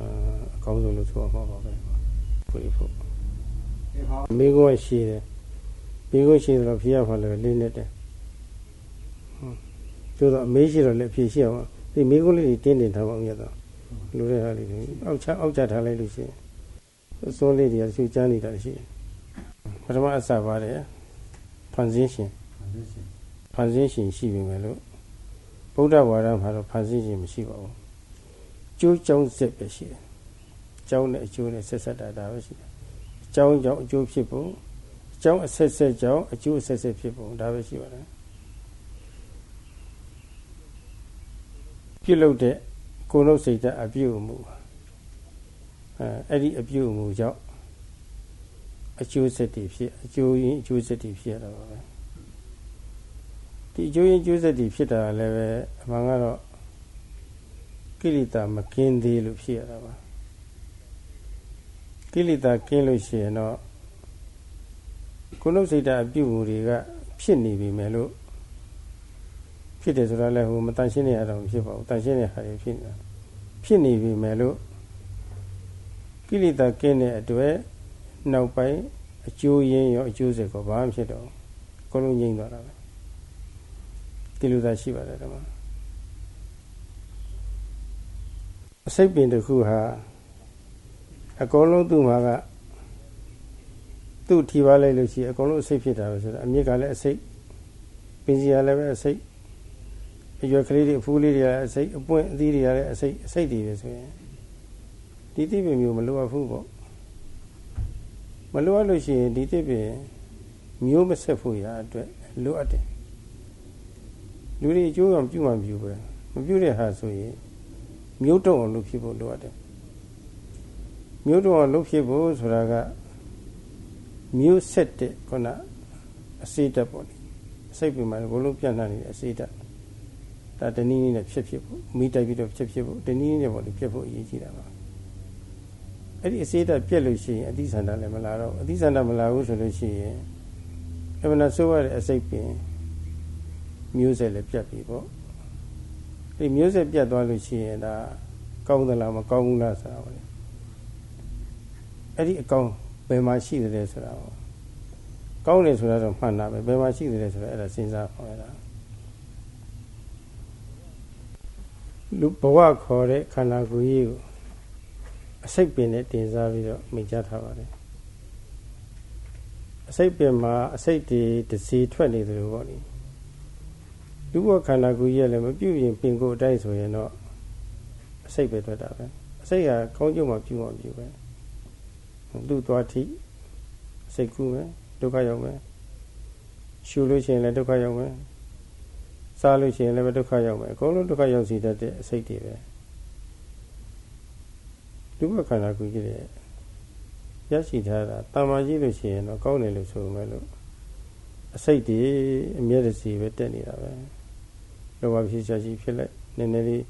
အကောင်းဆုံးလို့ဆိုမှာပါပဲကိုယ်ဖို့မိကုန်းရှိတယ်မိကုန်းရှိတယ်လို့ဖြေရမှာလည်းလေးနဲ့တယ်ကျိုးတော့ အမေးရှိတော့လည်းဖြေရှိအောင်ဒီမိကုန်းလေးတင်းတင်ထားပါဦးရတော့လူတွေဟာလေးအောက်ချအောက်ချထားလိုက်လို့ရှိရင်အစိုးလေးတွေကသူချမ်းနေတာရှိတယ်ပထမအစပါတယ်ဖန်ဆင်းရှင်ဖန်ဆင်းရှင်ရှိပြီမယ်လို့ဗုဒ္ဓဝါဒမှာတော့ဖန်ဆင်းရှင်မရှိပါဘူးကျိုးကြောင်းစစ်ပဲရှိတယ်ကြောင်းနဲ့အကျိုးနဲ့ဆက်ဆက်တာဒါပဲရှိတယ်အကြောင်းကြောင့်အကျိုးဖြစ်ဖို့အကြောင်းအဆက်ဆက်ကြောင့်အကျိုးအဆက်ဆက်ဖြစ်ဖို့ဒါပဲရှိပါတယ် ပြုလုပ်တဲ့ကိုယ်လုံးစိတ်ဓာတ်အပြုအမူအဲအဲ့ဒီအပြုအမူကြောင့်အကျိုးဆက်တွေဖြစ်အကျိုးရင်းအကျိုးဆက်တွေဖြစ်ရတာပါပဲဒီအကျိုးရင်းအကျိုးဆက်တွေဖြစ်တာလည်းပဲအမှန်ကတော့ကိလေသာမကင်းသေးလို့ဖြစ်ရတာပါကိလေသာကင်းလို့ရှိရင်တော့ကိုယ်လုံးစိတ်ဓာတ်အပြုအမူတွေကဖြစ်နေပြီမယ်လို့ ဖြစ်တယ်ဆိုတာလည်းဟိုမတန်ရှင်းနေရတော့ဖြစ်ပါဘူးတန်ရှင်းတဲ့ဟာတွေဖြစ်နေတာဖြစ်နေပြီမယ်လို့ကိလေသာကင်းတဲ့အတွက်နောက်ပိုင်းအကျိုးရင်းရောအကျိုးဆက်ကောဘာမှဖြစ်တော့အကုန်လုံးငြိမ့်သွားတာပဲဒီလိုသာရှိပါတယ်ဓမ္မအစိတ်ပင်တစ်ခုဟာအကုန်လုံးသူ့မှာကသူ့ထီပါလိုက်လို့ရှိရင်အကုန်လုံးအစိတ်ဖြစ်တာပဲဆိုတော့အမြင့်ကလည်းအစိတ်ပင်စီကလည်းပဲအစိတ် အရွယ်ကလေးတွေအဖူးလေးတွေကလည်းအစိတ်အပွင့်အသီးတွေကလည်းအစိတ်အစိတ်တွေပဲဆိုရင်ဒီတိပင်မျိုးမလိုအပ်ဘူးပေါ့မလိုအပ်လို့ရှိရင်ဒီတိပင်မျိုးမဆက်ဖို့ရအတွက်လိုအပ်တယ်လူတွေအကျိုးအောင်ပြုမှပြုပဲမပြုတဲ့ဟာဆိုရင်မျိုးတုံအောင်လုပ်ဖြစ်ဖို့လိုအပ်တယ်မျိုးတုံအောင်လုပ်ဖြစ်ဖို့ဆိုတာကမျိုးဆက်တဲ့ခုနအစိတ်တက်ပေါ့လေအစိတ်ပင်မှာဘလုံးပြန့်နှံ့နေတဲ့အစိတ်တက် ဒါတနည်းနည်းနဲ့ဖြစ်ဖြစ်ဖို့မိတိုက်ပြီးတော့ဖြစ်ဖြစ်ဖို့တနည်းနည်းနဲ့ပေါ့လေဖြစ်ဖို့အရေးကြီးတာပါအဲ့ဒီအစေးတက်ပြက်လို့ရှိရင်အတိဆန္ဒလည်းမလာတော့အတိဆန္ဒမလာဘူးဆိုလို့ရှိရင်အမှန်ဆိုးရတဲ့အစိတ်ပင်မျိုးဆက်လည်းပြတ်ပြီပေါ့ဒီမျိုးဆက်ပြတ်သွားလို့ရှိရင်ဒါကောင်းသလားမကောင်းဘူးလားဆိုတာပေါ့လေအဲ့ဒီအကောင်ဘယ်မှာရှိတယ်ဆိုတာပေါ့ကောင်းတယ်ဆိုတာတော့မှန်တာပဲဘယ်မှာရှိတယ်ဆိုတာအဲ့ဒါစဉ်းစားပါရတာ လူဘဝခေါ်တဲ့ခန္ဓာကိုယ်ကြီးကိုအစိတ်ပင်နဲ့တင်စားပြီးတော့မိတ်ကြထားပါတယ်အစိတ်ပင်မှာအစိတ်တွေတစီထွက်နေသလိုပေါ့လေလူဘဝခန္ဓာကိုယ်ကြီးလည်းမပြုတ်ရင်ပင်ကိုယ်အတိုင်းဆိုရင်တော့အစိတ်ပဲထွက်တာပဲအစိတ်ကကောင်းကျိုးမှပြုမှပြုပဲလူသွားထိစိတ်ကူးမယ်ဒုက္ခရောက်မယ်ရှူလို့ရှိရင်လည်းဒုက္ခရောက်မယ် စားလို့ရှိရင်လည်းဒုက္ခရောက်မယ်အကုန်လုံးဒုက္ခရောက်စီတတ်တဲ့အစိတ်တွေပဲဒုက္ခခန္ဓာကိုယ်ကြီးတဲ့ရရှိထားတာတာမန်ကြီးလို့ရှိရင်တော့ကောင်းတယ်လို့ဆိုမယ်လို့အစိတ်တွေအမြဲတစေပဲတက်နေတာပဲလောဘဖြစ်ချရှိဖြစ်လိုက်နည်းနည်းလေး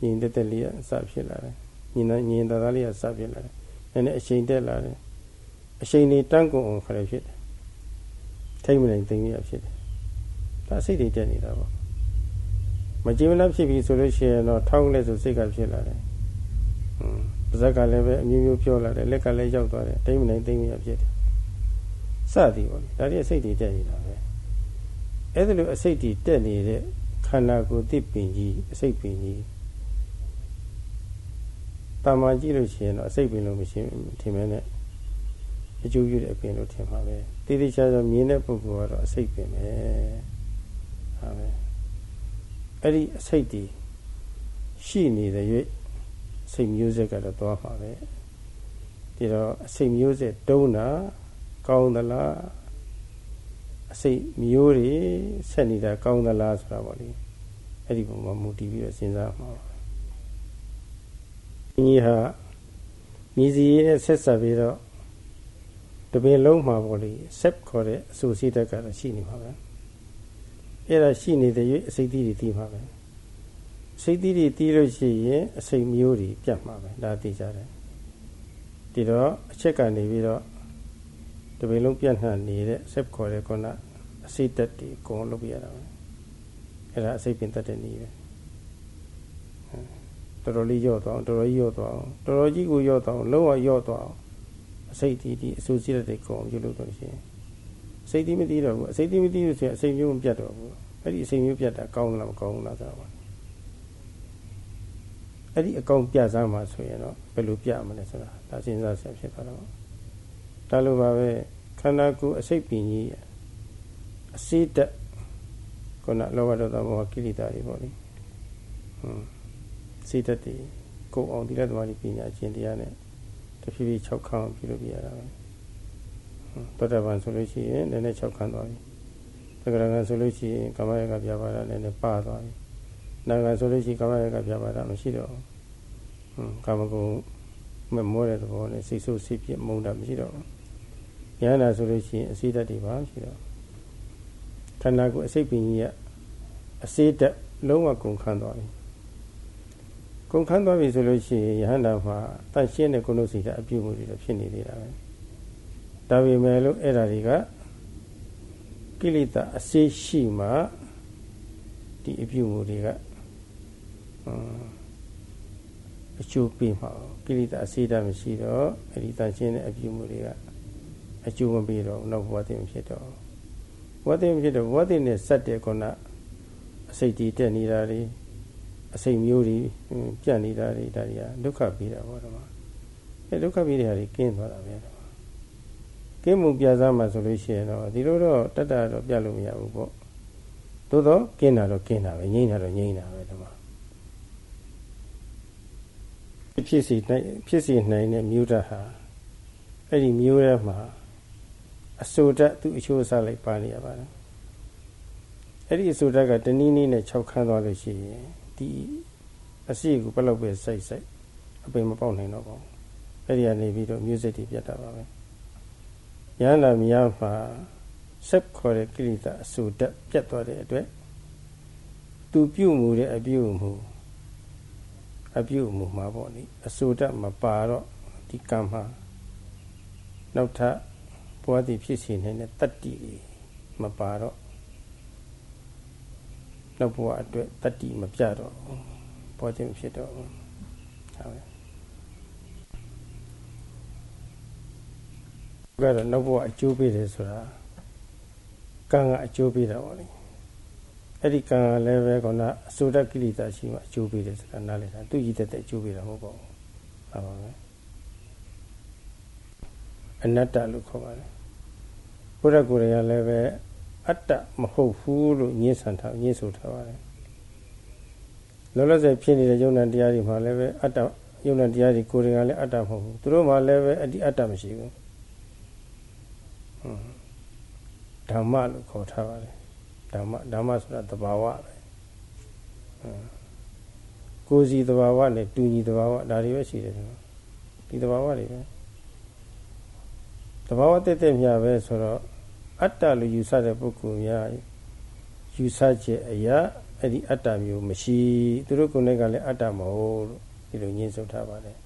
ညီတက်တက်လေးအစဖြစ်လာတယ်ညီနညီတသားလေးအစဖြစ်လာတယ်နည်းနည်းအချိန်တက်လာတယ်အချိန်လေးတန်းကုန်အောင်ခရဖြစ်တယ်ထိမ့်မနိုင်သိမ့်ရဖြစ်တယ် ဒါစိတ်တွေတက်နေတာပေါ့မကြည်မလဖြစ်ပြီဆိုလို့ရှိရင်တော့ထောင်းလဲဆိုစိတ်ကဖြစ်လာတယ်ဟွန်းပါဇက်ကလည်းပဲအမျိုးမျိုးပြောလာတယ်လက်ကလည်းရောက်သွားတယ်ထိမ့်မနိုင်သိမ့်ရဖြစ်တယ်စသည်ပေါ့ဒါတွေအစိတ်တွေတက်နေတာပဲအဲ့ဒါလိုအစိတ်တွေတက်နေတဲ့ခန္ဓာကိုယ်တစ်ပင်ကြီးအစိတ်ပင်ကြီးတာမန်ကြည့်လို့ရှိရင်တော့အစိတ်ပင်လို့မရှိထင်မဲနဲ့အကျိုးပြုတဲ့အပင်လို့ထင်ပါပဲတိတိကျကျမြင်တဲ့ပုဂ္ဂိုလ်ကတော့အစိတ်ပင်ပဲ ဟာပဲအဲ့ဒီအစိတ်ဒီရှိနေတဲ့၍စိတ်မျိုးဆက်ကတော့သွားပါပဲဒီတော့အစိတ်မျိုးဆက်တုံးတာကောင်းသလားအစိတ်မျိုးတွေဆက်နေတာကောင်းသလားဆိုတာပေါ့လေအဲ့ဒီပုံမှာမူတည်ပြီးတော့စဉ်းစားမှာပါဒီဟာမြည်စီနဲ့ဆက်ဆက်ပြီးတော့တပင်လုံးမှာပေါ့လေဆက်ခေါ်တဲ့အဆူစီတက်ကတော့ရှိနေပါပဲ အဲ့ဒါရှိနေတဲ့၍အစိတ်သီးတွေတီးမှာပဲစိတ်သီးတွေတီးလို့ရှိရင်အစိတ်မျိုးတွေပြတ်မှာပဲဒါသိကြတယ်ဒီတော့အချက်ကနေပြီးတော့တပင်လုံးပြတ်နှံ့နေတဲ့ဆက်ခေါ်တဲ့ခုနအစိတ်တက်တွေအကုန်လုပ်ပြရတာပဲအဲ့ဒါအစိတ်ပင်တက်တဲ့နည်းပဲတော်တော်လေးရော့သွားအောင်တော်တော်ကြီးရော့သွားအောင်တော်တော်ကြီးကိုရော့သွားအောင်လုံးဝရော့သွားအောင်အစိတ်တီးတီးအဆူစီတဲ့ကောင်ပြုလုပ်တော့ရှင်စိတ်တီးမတီးတော့ဘူးအစိတ်တီးမတီးလို့ဆိုရင်အစိတ်မျိုးမပြတ်တော့ဘူး အဲ့ဒီအစိတ်မျိုးပြတ်တာကောင်းလားမကောင်းဘူးလားဆိုတာပါအဲ့ဒီအကောင်ပြစားမှာဆိုရင်တော့ဘယ်လိုပြမလဲဆိုတာဒါစဉ်းစားဆရာဖြစ်သွားတော့ဒါလိုပါပဲခန္ဓာကိုယ်အစိတ်ပင်ကြီးအစိတ်တက်ခုနလောဘဒေါသမောဟကိလေသာတွေပေါ့လေဟွန်းစိတ်တက်တွေကိုယ်အောင်ဒီလက်သမားကြီးပညာရှင်တရားနဲ့တဖြည်းဖြည်း6ခန်းပြုလုပ်ပြရတာပဲသောတပန်ဆိုလို့ရှိရင်နည်းနည်း6ခန်းသွားပြီ သက္ကရာကဆိုလို့ရှိရင်ကာမယကပြပါဒနည်းနည်းပါသွားပြီနာဂဆိုလို့ရှိရင်ကာမယကပြပါဒမရှိတော့ဘူးကာမဂုဏ်မမောတဲ့သဘောနဲ့စိတ်ဆိုးစိတ်ပြမုန်းတာမရှိတော့ဘူးဉာဏ်နာဆိုလို့ရှိရင်အစိတ်ဓာတ်တွေပါရှိတော့ခန္ဓာကိုယ်အစိတ်ပင်ကြီးကအစိတ်ဓာတ်လုံးဝကုန်ခန်းသွားပြီကုန်ခန်းသွားပြီဆိုလို့ရှိရင်ယဟန္တာမှာတန့်ရှင်းတဲ့ကုဏုစိတ်အပြုမှုတွေတော့ဖြစ်နေသေးတာပဲဒါပေမဲ့လို့အဲ့ဓာတွေက ကိလေသာအစေးရှိမှဒီအပြုမှုတွေကအကျိုးပေးမှာကိလေသာအစေးတာမရှိတော့အဲ့ဒီတန့်ရှင်းတဲ့အပြုမှုတွေကအကျိုးမပေးတော့နောက်ဘဝတည်းမဖြစ်တော့ဘဝတည်းမဖြစ်တော့ဘဝတည်းနဲ့ဆက်တဲ့ကုဏအစိတ်တည်တက်နေတာတွေအစိမ်မျိုးတွေပြတ်နေတာတွေဒါတွေကဒုက္ခပေးတာပေါ့တော့အဲဒုက္ခပေးတဲ့ဟာတွေကင်းသွားတာပဲတော့ ကင်းမှုပြစားမှဆိုလို့ရှိရင်တော့ဒီလိုတော့တတ်တာတော့ပြလို့မရဘူးပေါ့သို့တော့ကင်းတာတော့ကင်းတာပဲငြိမ့်တာတော့ငြိမ့်တာပဲတော့ဖြစ်စီနိုင်ဖြစ်စီနိုင်တဲ့မြို့ဓာတ်ဟာအဲ့ဒီမြို့ထဲမှာအစိုးဓာတ်သူ့အချိုးအစားလိုက်ပါနေရပါတယ်အဲ့ဒီအစိုးဓာတ်ကတနည်းနည်းနဲ့၆ခန်းသွားလို့ရှိရင်ဒီအရှိကိုဘယ်လောက်ပဲစိုက်စိုက်အပင်မပေါက်နိုင်တော့ပါဘူးအဲ့ဒီကနေပြီးတော့မျိုးစစ်တွေပြတ်တာပါပဲ ရဟန္တာများမှာဆက်ခေါ်တဲ့ကိလေသာအဆူတက်ပြတ်သွားတဲ့အတွက်သူပြုတ်မှုတဲ့အပြုတ်မှုအပြုတ်မှုမှာပေါ့နိအဆူတက်မပါတော့ဒီကံမှာနောက်ထပ်ဘဝတည်ဖြစ်စီနေတဲ့တတ္တိမပါတော့နောက်ဘဝအတွက်တတ္တိမပြတော့ဘောခြင်းဖြစ်တော့ဟုတ် ကဲ့ကတော့နောက်ဘဝအကျိုးပေးတယ်ဆိုတာကံကအကျိုးပေးတာပါလေအဲ့ဒီကံကလည်းပဲကောအစိုးရကိလေသာရှိမှအကျိုးပေးတယ်ဆိုတာနားလည်တာသူရည်သက်တဲ့အကျိုးပေးတာမဟုတ်ပါဘူးဟုတ်ပါမယ်အနတ္တလို့ခေါ်ပါတယ်ဘုရားကိုယ်တိုင်ကလည်းပဲအတ္တမဟုတ်ဘူးလို့ညှင်းဆန်ထားညှင်းဆိုထားပါတယ်လောလောဆယ်ဖြစ်နေတဲ့ယုံနာတရားတွေမှာလည်းပဲအတ္တယုံနာတရားတွေကိုယ်တိုင်ကလည်းအတ္တမဟုတ်ဘူးသူတို့မှာလည်းပဲအတ္တိအတ္တမရှိဘူး ဓမ္မလို့ခေါ်ထားပါတယ်ဓမ္မဓမ္မဆိုတာသဘာဝပဲကိုယ်စီသဘာဝနဲ့တူညီသဘာဝဒါတွေပဲရှိတယ်ဒီသဘာဝတွေပဲသဘာဝတက်တက်မြပဲဆိုတော့အတ္တလို့ယူဆတဲ့ပုဂ္ဂိုလ်များယူဆချက်အရာအဲ့ဒီအတ္တမျိုးမရှိသူတို့ကိုယ်နဲ့ကလည်းအတ္တမဟုတ်လို့ဒီလိုညှင်းဆုပ်ထားပါတယ်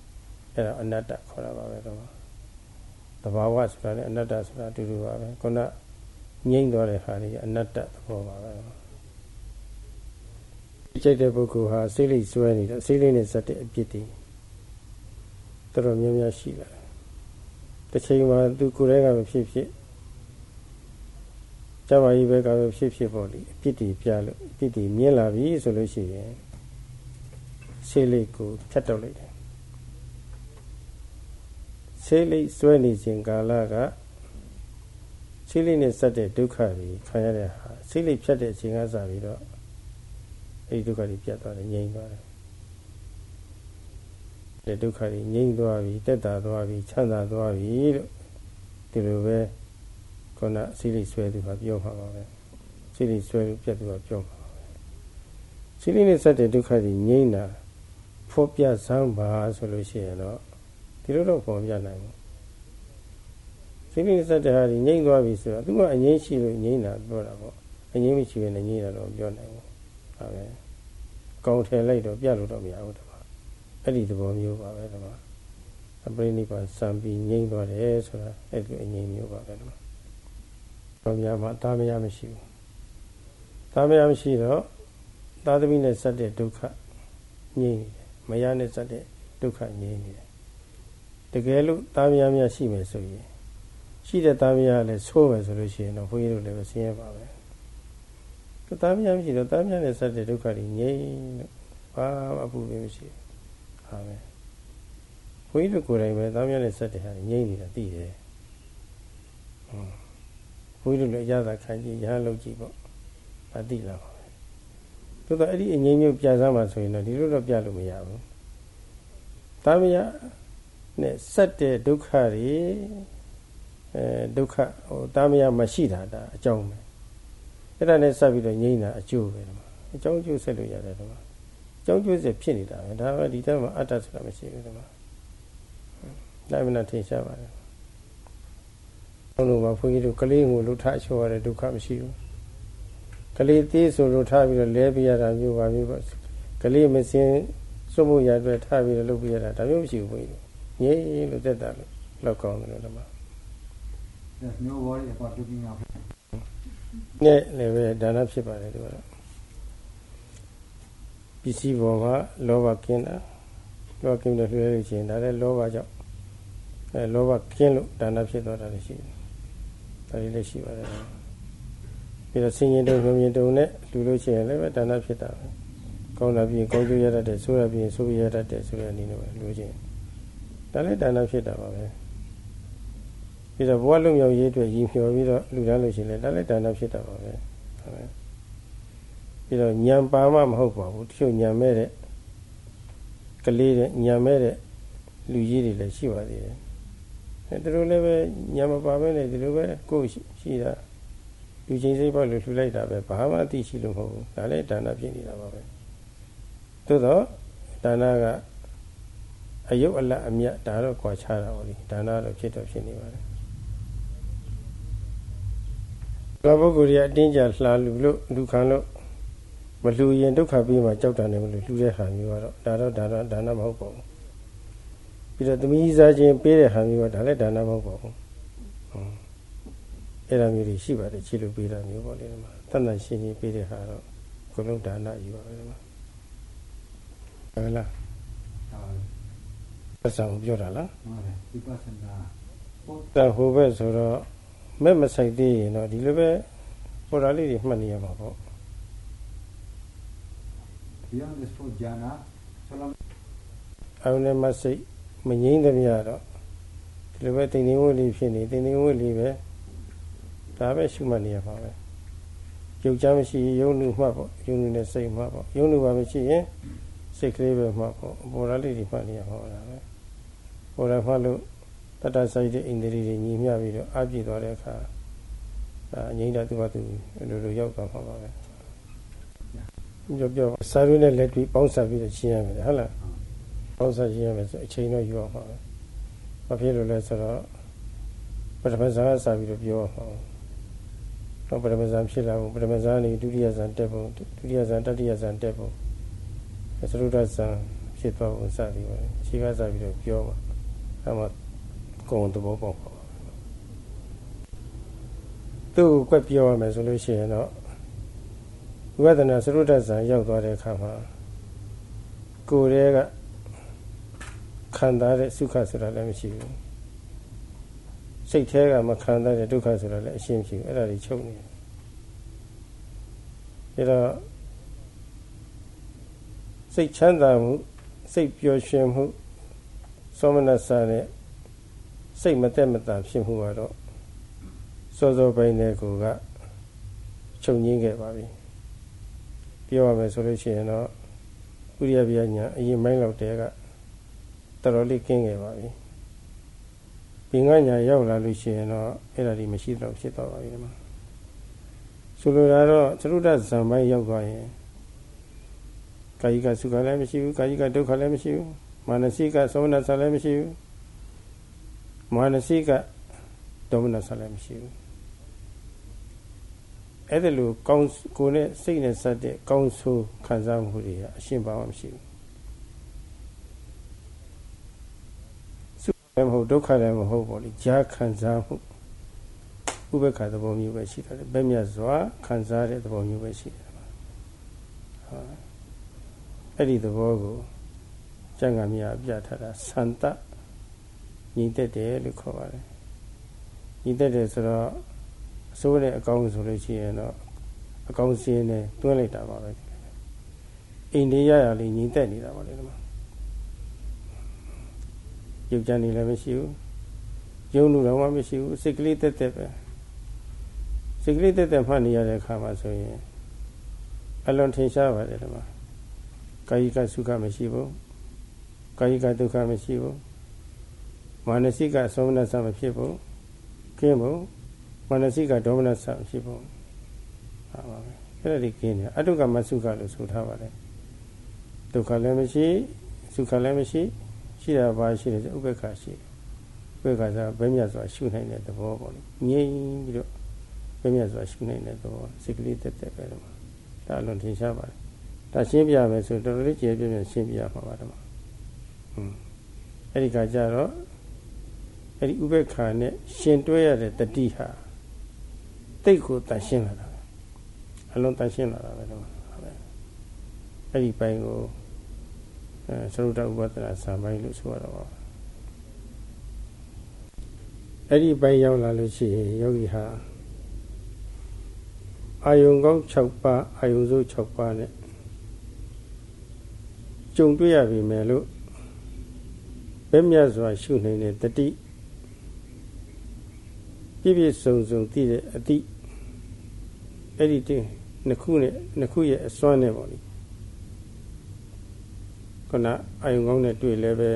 အဲ့ဒါအနတ္တခေါ်တာပါပဲတော့ သဘာဝဆိုတာလည်းအနတ္တဆိုတာအတူတူပါပဲခုနငြိမ့်သွားတဲ့ဟာလေးအနတ္တသဘောပါပဲကြိတ်တဲ့ပုဂ္ဂိုလ်ဟာစိတ်လိစွဲနေတာစိတ်လိနဲ့ဇက်တဲ့အပြစ်တွေတော်တော်များများရှိလာတယ်တစ်ချိန်မှာသူကိုယ်တိုင်ကမဖြစ်ဖြစ်ကျမကြီးဘက်ကပဲဖြစ်ဖြစ်ပေါ့လေအပြစ်တွေပြလို့အပြစ်တွေမြင်လာပြီဆိုလို့ရှိရင်ဆေးလိတ်ကိုဖြတ်တော့လိုက် တယ်ဆေးလိတ်စွဲနေခြင်းကာလကဆေးလိတ်နဲ့စက်တဲ့ဒုက္ခတွေခံရတဲ့ဟာဆေးလိတ်ဖြတ်တဲ့အချိန်ကစပြီးတော့အဲဒီဒုက္ခတွေပြတ်သွားတယ်ငြိမ်သွားတယ်တဲ့ဒုက္ခတွေငြိမ်သွားပြီတက်တာသွားပြီချမ်းသာသွားပြီလို့ဒီလိုပဲခုနစိလိဆွဲသူကပြောမှာပါပဲစိလိဆွဲပြတ်သူကပြောမှာပါပဲစိလိနဲ့ဆက်တဲ့ဒုက္ခတွေငြိမ့်တာဖော်ပြစမ်းပါဆိုလို့ရှိရင်တော့ ဒီလိုတော့ဖော်ပြနိုင်ဘူးစိလိနဲ့ဆက်တဲ့ဟာတွေငြိမ့်သွားပြီဆိုတော့သူကအငြိမ့်ရှိလို့ငြိမ့်တာပြောတာပေါ့အငြိမ့်မရှိရင်လည်းငြိမ့်တာတော့ပြောနိုင်ဘူးဟာပဲကောင်းထည်လိုက်တော့ပြလို့တော့မရဘူးတမအဲ့ဒီသဘောမျိုးပါပဲတမအပရိနိဗ္ဗာန်စံပြီးငြိမ့်သွားတယ်ဆိုတာအဲ့ဒီအငြိမ့်မျိုးပါပဲတမတော်များမှာတာမယမရှိဘူးတာမယမရှိတော့သာသမီနဲ့စက်တဲ့ဒုက္ခငြိမ့်နေတယ်မယနဲ့စက်တဲ့ဒုက္ခငြိမ့်နေတယ် တကယ်လို့တာမယများရှိမယ်ဆိုရင်ရှိတဲ့တာမယလည်းဆိုးမယ်ဆိုလို့ရှိရင်တော့ဘုန်းကြီးတို့လည်းဆင်းရဲပါပဲတာမယမရှိတော့တာမယနဲ့စက်တဲ့ဒုက္ခတွေငြိမ့်လို့ဘာမှအပူပင်မရှိဘူးဟာပဲဘုန်းကြီးတို့ကိုယ်တိုင်ပဲတာမယနဲ့စက်တဲ့ဟာငြိမ့်နေတာသိတယ်ဟုတ်ဘုန်းကြီးတို့လည်းရတာခံကြည့်ရဟန်းလုပ်ကြည့်ပေါ့အတိလာပါပဲသို့တော့အဲ့ဒီအငြိမ်းမျိုးပြစမ်းမှာဆိုရင်တော့ဒီလိုတော့ပြလို့မရဘူးတာမယ နဲ့ဆက်တဲ့ဒုက္ခတွေအဲဒုက္ခဟိုတာမယမရှိတာဒါအကြောင်းပဲအဲ့ဒါနဲ့ဆက်ပြီးတော့ငြိမ်းတာအကျိုးပဲဒီမှာအကြောင်းအကျိုးဆက်လို့ရတယ်ဒီမှာအကြောင်းကျိုးဆက်ဖြစ်နေတာပဲဒါပဲဒီတက်မှာအတ္တဆိုတာမရှိဘူးဒီမှာဒါမှမဟုတ်ထင်ရှားပါတယ်ဘုန်းတော်မှာဘုန်းကြီးတို့ကလေးကိုလှုပ်ထားချောရတဲ့ဒုက္ခမရှိဘူးကလေးသေးဆိုလို့ထားပြီးတော့လဲပြရတာမျိုးပါမျိုးပေါ့ကလေးမစင်းစွတ်မှုရအတွက်ထားပြီးတော့လှုပ်ပြရတာဒါမျိုးမရှိဘူးဘုန်းကြီး ငြိမ်လို့တက်တာလို့လောက်ကောင်းတယ်လို့ဓမ္မ There's no worry about looking up နဲ့လည်းပဲဒါနဖြစ်ပါတယ်ဒီကတော့ပစ္စည်းပေါ်မှာလောဘကင်းတာလောဘကင်းလို့လွှဲလို့ရှိရင်ဒါလည်းလောဘကြောင့်အဲလောဘကင်းလို့ဒါနဖြစ်သွားတာလည်းရှိတယ်ဒါလေးလည်းရှိပါတယ်ပြီးတော့ဆင်ရင်တုံမြင်တုံနဲ့လူလို့ရှိရင်လည်းပဲဒါနဖြစ်တာပဲကောင်းတာပြီးကောင်းကျိုးရတတ်တယ်ဆိုရပြီးဆိုရတတ်တယ်ဆိုရအနေနဲ့ပဲလူချင်း ဒါလည်းဒါနဖြစ်တာပါပဲပြီးတော့ဘဝလုံးမြောက်ရေးအတွက်ရည်မျှော်ပြီးတော့လူတန်းလို့ရှိရင်လည်းဒါလည်းဒါနဖြစ်တာပါပဲဟုတ်ပဲပြီးတော့ညံပါမှမဟုတ်ပါဘူးတချို့ညံမဲ့တဲ့ကလေးတဲ့ညံမဲ့တဲ့လူကြီးတွေလည်းရှိပါသေးတယ်အဲသူတို့လည်းပဲညံမပါမဲနဲ့ဒီလိုပဲကိုယ်ရှိတာလူချင်းစိတ်ပေါ့လို့လှူလိုက်တာပဲဘာမှအသိရှိလို့မဟုတ်ဘူးဒါလည်းဒါနဖြစ်နေတာပါပဲသို့တော့ဒါနက အယုတ်အလတ်အမြတ်ဒါတော့ကြွာချတာပါလေဒါနတော့ဖြစ်တော့ဖြစ်နေပါတယ်ဘုပုဂ္ဂိုလ်ကြီးအတင်းကြလှလူလို့လူခံလို့မလှူရင်ဒုက္ခပြီးမှကြောက်တာနေမလို့လှူတဲ့ဟာမျိုးကတော့ဒါတော့ဒါတော့ဒါနမဟုတ်ပါဘူးပြီးတော့သမီးစားချင်းပေးတဲ့ဟာမျိုးကဒါလည်းဒါနမဟုတ်ပါဘူးအဲ့ဒါမျိုးတွေရှိပါတယ်ချီလို့ပေးတာမျိုးပေါ့လေဒီမှာတန်တန်ရှင်းရှင်းပေးတဲ့ဟာတော့ဘုလုံးဒါနယူပါပဲဒီမှာဟုတ်လား သက်ဆောင်ပြောတာလားဟုတ်တယ်ဝိပဿနာတဟိုဘက်ဆိုတော့မဲ့မဆိုင်သေးရင်တော့ဒီလိုပဲပေါ်တာလေးတွေမှတ်နေရမှာပေါ့ beyond this full jhana so long အုံနဲ့မစိတ်မငြိမ့်သမျှတော့ဒီလိုပဲတင်တင်ဝိလေးဖြစ်နေတင်တင်ဝိလေးပဲဒါပဲရှုမှတ်နေရပါပဲယုတ်ချမ်းမရှိယုံလူမှတ်ပေါ့ယုံလူနဲ့စိတ်မှတ်ပေါ့ယုံလူပါမရှိရင်စိတ်ကလေးပဲမှတ်ပေါ့ပေါ်လာလေးတွေမှတ်နေရပါတာပဲ ပေါ်လာမှတ်လို့တတဆိုင်တဲ့အိန္ဒြေတွေညီမျှပြီးတော့အပြည့်သွားတဲ့အခါဒါငြိမ့်တဲ့သူ့ဘာသူလိုလိုရောက်သွားမှာပါပဲပြောပြောစာရွေးနဲ့လက်ပြီးပေါင်းဆက်ပြီးတော့ရှင်းရမယ်ဟုတ်လားပေါင်းဆက်ရှင်းရမယ်ဆိုအချိန်တော့ယူအောင်ပါပဲဘာဖြစ်လို့လဲဆိုတော့ပထမဇာတ်စာပြီးတော့ပြောအောင်တော့ပထမဇာတ်ဖြစ်လာဘူးပထမဇာတ်နေဒုတိယဇာတ်တက်ဖို့ဒုတိယဇာတ်တတိယဇာတ်တက်ဖို့သရုဒ္ဒဇာတ်ဖြစ်သွားဖို့စပြီးပါရှင်းကားစပြီးတော့ပြောပါ အဲမှာကိုယ်သဘောပေါက်ပါသူ့ကိုကွက်ပြောရမယ်ဆိုလို့ရှိရင်တော့ဝိပဿနာသရုဒ္ဒဇာရောက်သွားတဲ့အခါမှာကိုယ်ရဲ့ကခံစားတဲ့စုခဆိုတာလည်းမရှိဘူးစိတ်แท้ကမခံစားတဲ့ဒုက္ခဆိုတာလည်းအရှင်းမရှိဘူးအဲ့ဒါတွေချုပ်နေတယ်ဒါတော့စိတ်ချမ်းသာမှုစိတ်ပျော်ရွှင်မှု သောမနစာနဲ့စိတ်မသက်မသာဖြစ်မှုကတော့စောစောပိုင်းတဲ့ကိုကချုပ်ငင်းခဲ့ပါပြီပြောရမယ်ဆိုလို့ရှိရင်တော့ဥရိယပြညာအရင်မိုင်းလောက်တဲကတော်တော်လေးကင်းခဲ့ပါပြီပင်ကညာရောက်လာလို့ရှိရင်တော့အဲ့ဒါဒီမရှိတော့ဖြစ်သွားပါပြီဒီမှာဆိုလိုတာတော့သရုဒ္ဒဇံပိုင်းရောက်သွားရင်ကာယကစုခလည်းမရှိဘူးကာယကဒုက္ခလည်းမရှိဘူး မာနစိကသောမနဆလည်းမရှိဘူးမာနစိကဒေါမနဆလည်းမရှိဘူးအဲ့ဒါလိုကောင်းကိုယ်နဲ့စိတ်နဲ့စတဲ့ကောင်းဆိုးခံစားမှုတွေကအရှင်းပါမှမရှိဘူးစုလည်းမဟုတ်ဒုက္ခလည်းမဟုတ်ပေါ့လေကြာခံစားမှုဥပ္ပခါသဘောမျိုးပဲရှိတယ်ဗက်မြတ်စွာခံစားတဲ့သဘောမျိုးပဲရှိတယ်ဟာအဲ့ဒီသဘောကို ကျန်ကမြာပြထားတာသန္တညီတက်တယ်လို့ခေါ်ပါတယ်ညီတက်တယ်ဆိုတော့အစိုးတဲ့အကောင်းဆိုလို့ရှိရင်တော့အကောင်းစင်းနဲ့တွင်းလိုက်တာပါပဲအိန္ဒိယရလေးညီတက်နေတာပါလေဒီမှာရုပ်ကြံနေလည်းမရှိဘူးယုံလို့တော့မရှိဘူးစိတ်ကလေးတက်တက်ပဲစိတ်ကလေးတက်တက်မှတ်နေရတဲ့အခါမှာဆိုရင်အလွန်ထင်ရှားပါတယ်ဒီမှာကာယကစုခမရှိဘူး ကာယကဒုက္ခမရှိဘူးမာနစိကသောမနစမဖြစ်ဘူးကင်းဘူးမာနစိကဒေါမနစဖြစ်ဖို့ဟာပါပဲအဲ့ဒါဒီကင်းတယ်အတုကမဆုခလို့ဆိုထားပါတယ်ဒုက္ခလည်းမရှိစုခလည်းမရှိရှိတာပါရှိတယ်ဥပ္ပခါရှိတယ်ဥပ္ပခါဆိုဘယ်မြတ်စွာရှုနိုင်တဲ့သဘောပေါ့လေငြိမ်ပြီးတော့ဘယ်မြတ်စွာရှုနိုင်တဲ့သဘောစိတ်ကလေးတက်တက်ပဲတော့ဒါလွန်ထင်ရှားပါတယ်ဒါရှင်းပြမယ်ဆိုတော်တော်လေးကျေပြည့်ပြည့်ရှင်းပြရမှာပါတော့อืม အဲ့ဒီခါကျတော့အဲ့ဒီဥပ္ပခါနဲ့ရှင်တွဲရတဲ့တတိဟာတိတ်ကိုတန်ရှင်းလာတာအလုံးတန်ရှင်းလာတာပဲတော့အဲ့ဒီပိုင်းကိုအဲသရုဒ္ဓဥပဒနာဇာပိုင်းလို့ဆိုရတော့အဲ့ဒီပိုင်းရောက်လာလို့ရှိရင်ယောဂီဟာအာယုံကောင်း6ပါးအာယုံစိုး6ပါးနဲ့ကြုံတွေ့ရပြီမယ်လို့ ဘယ်မြတ်စွာရှုနိုင်တဲ့တတိပြည့်ပြည့်စုံစုံသိတဲ့အတိအဲ့ဒီတင်းနှစ်ခုနဲ့နှစ်ခုရဲ့အစွမ်းနဲ့ပေါ့လေခုနအာယုံကောင်းနဲ့တွေ့လည်းပဲ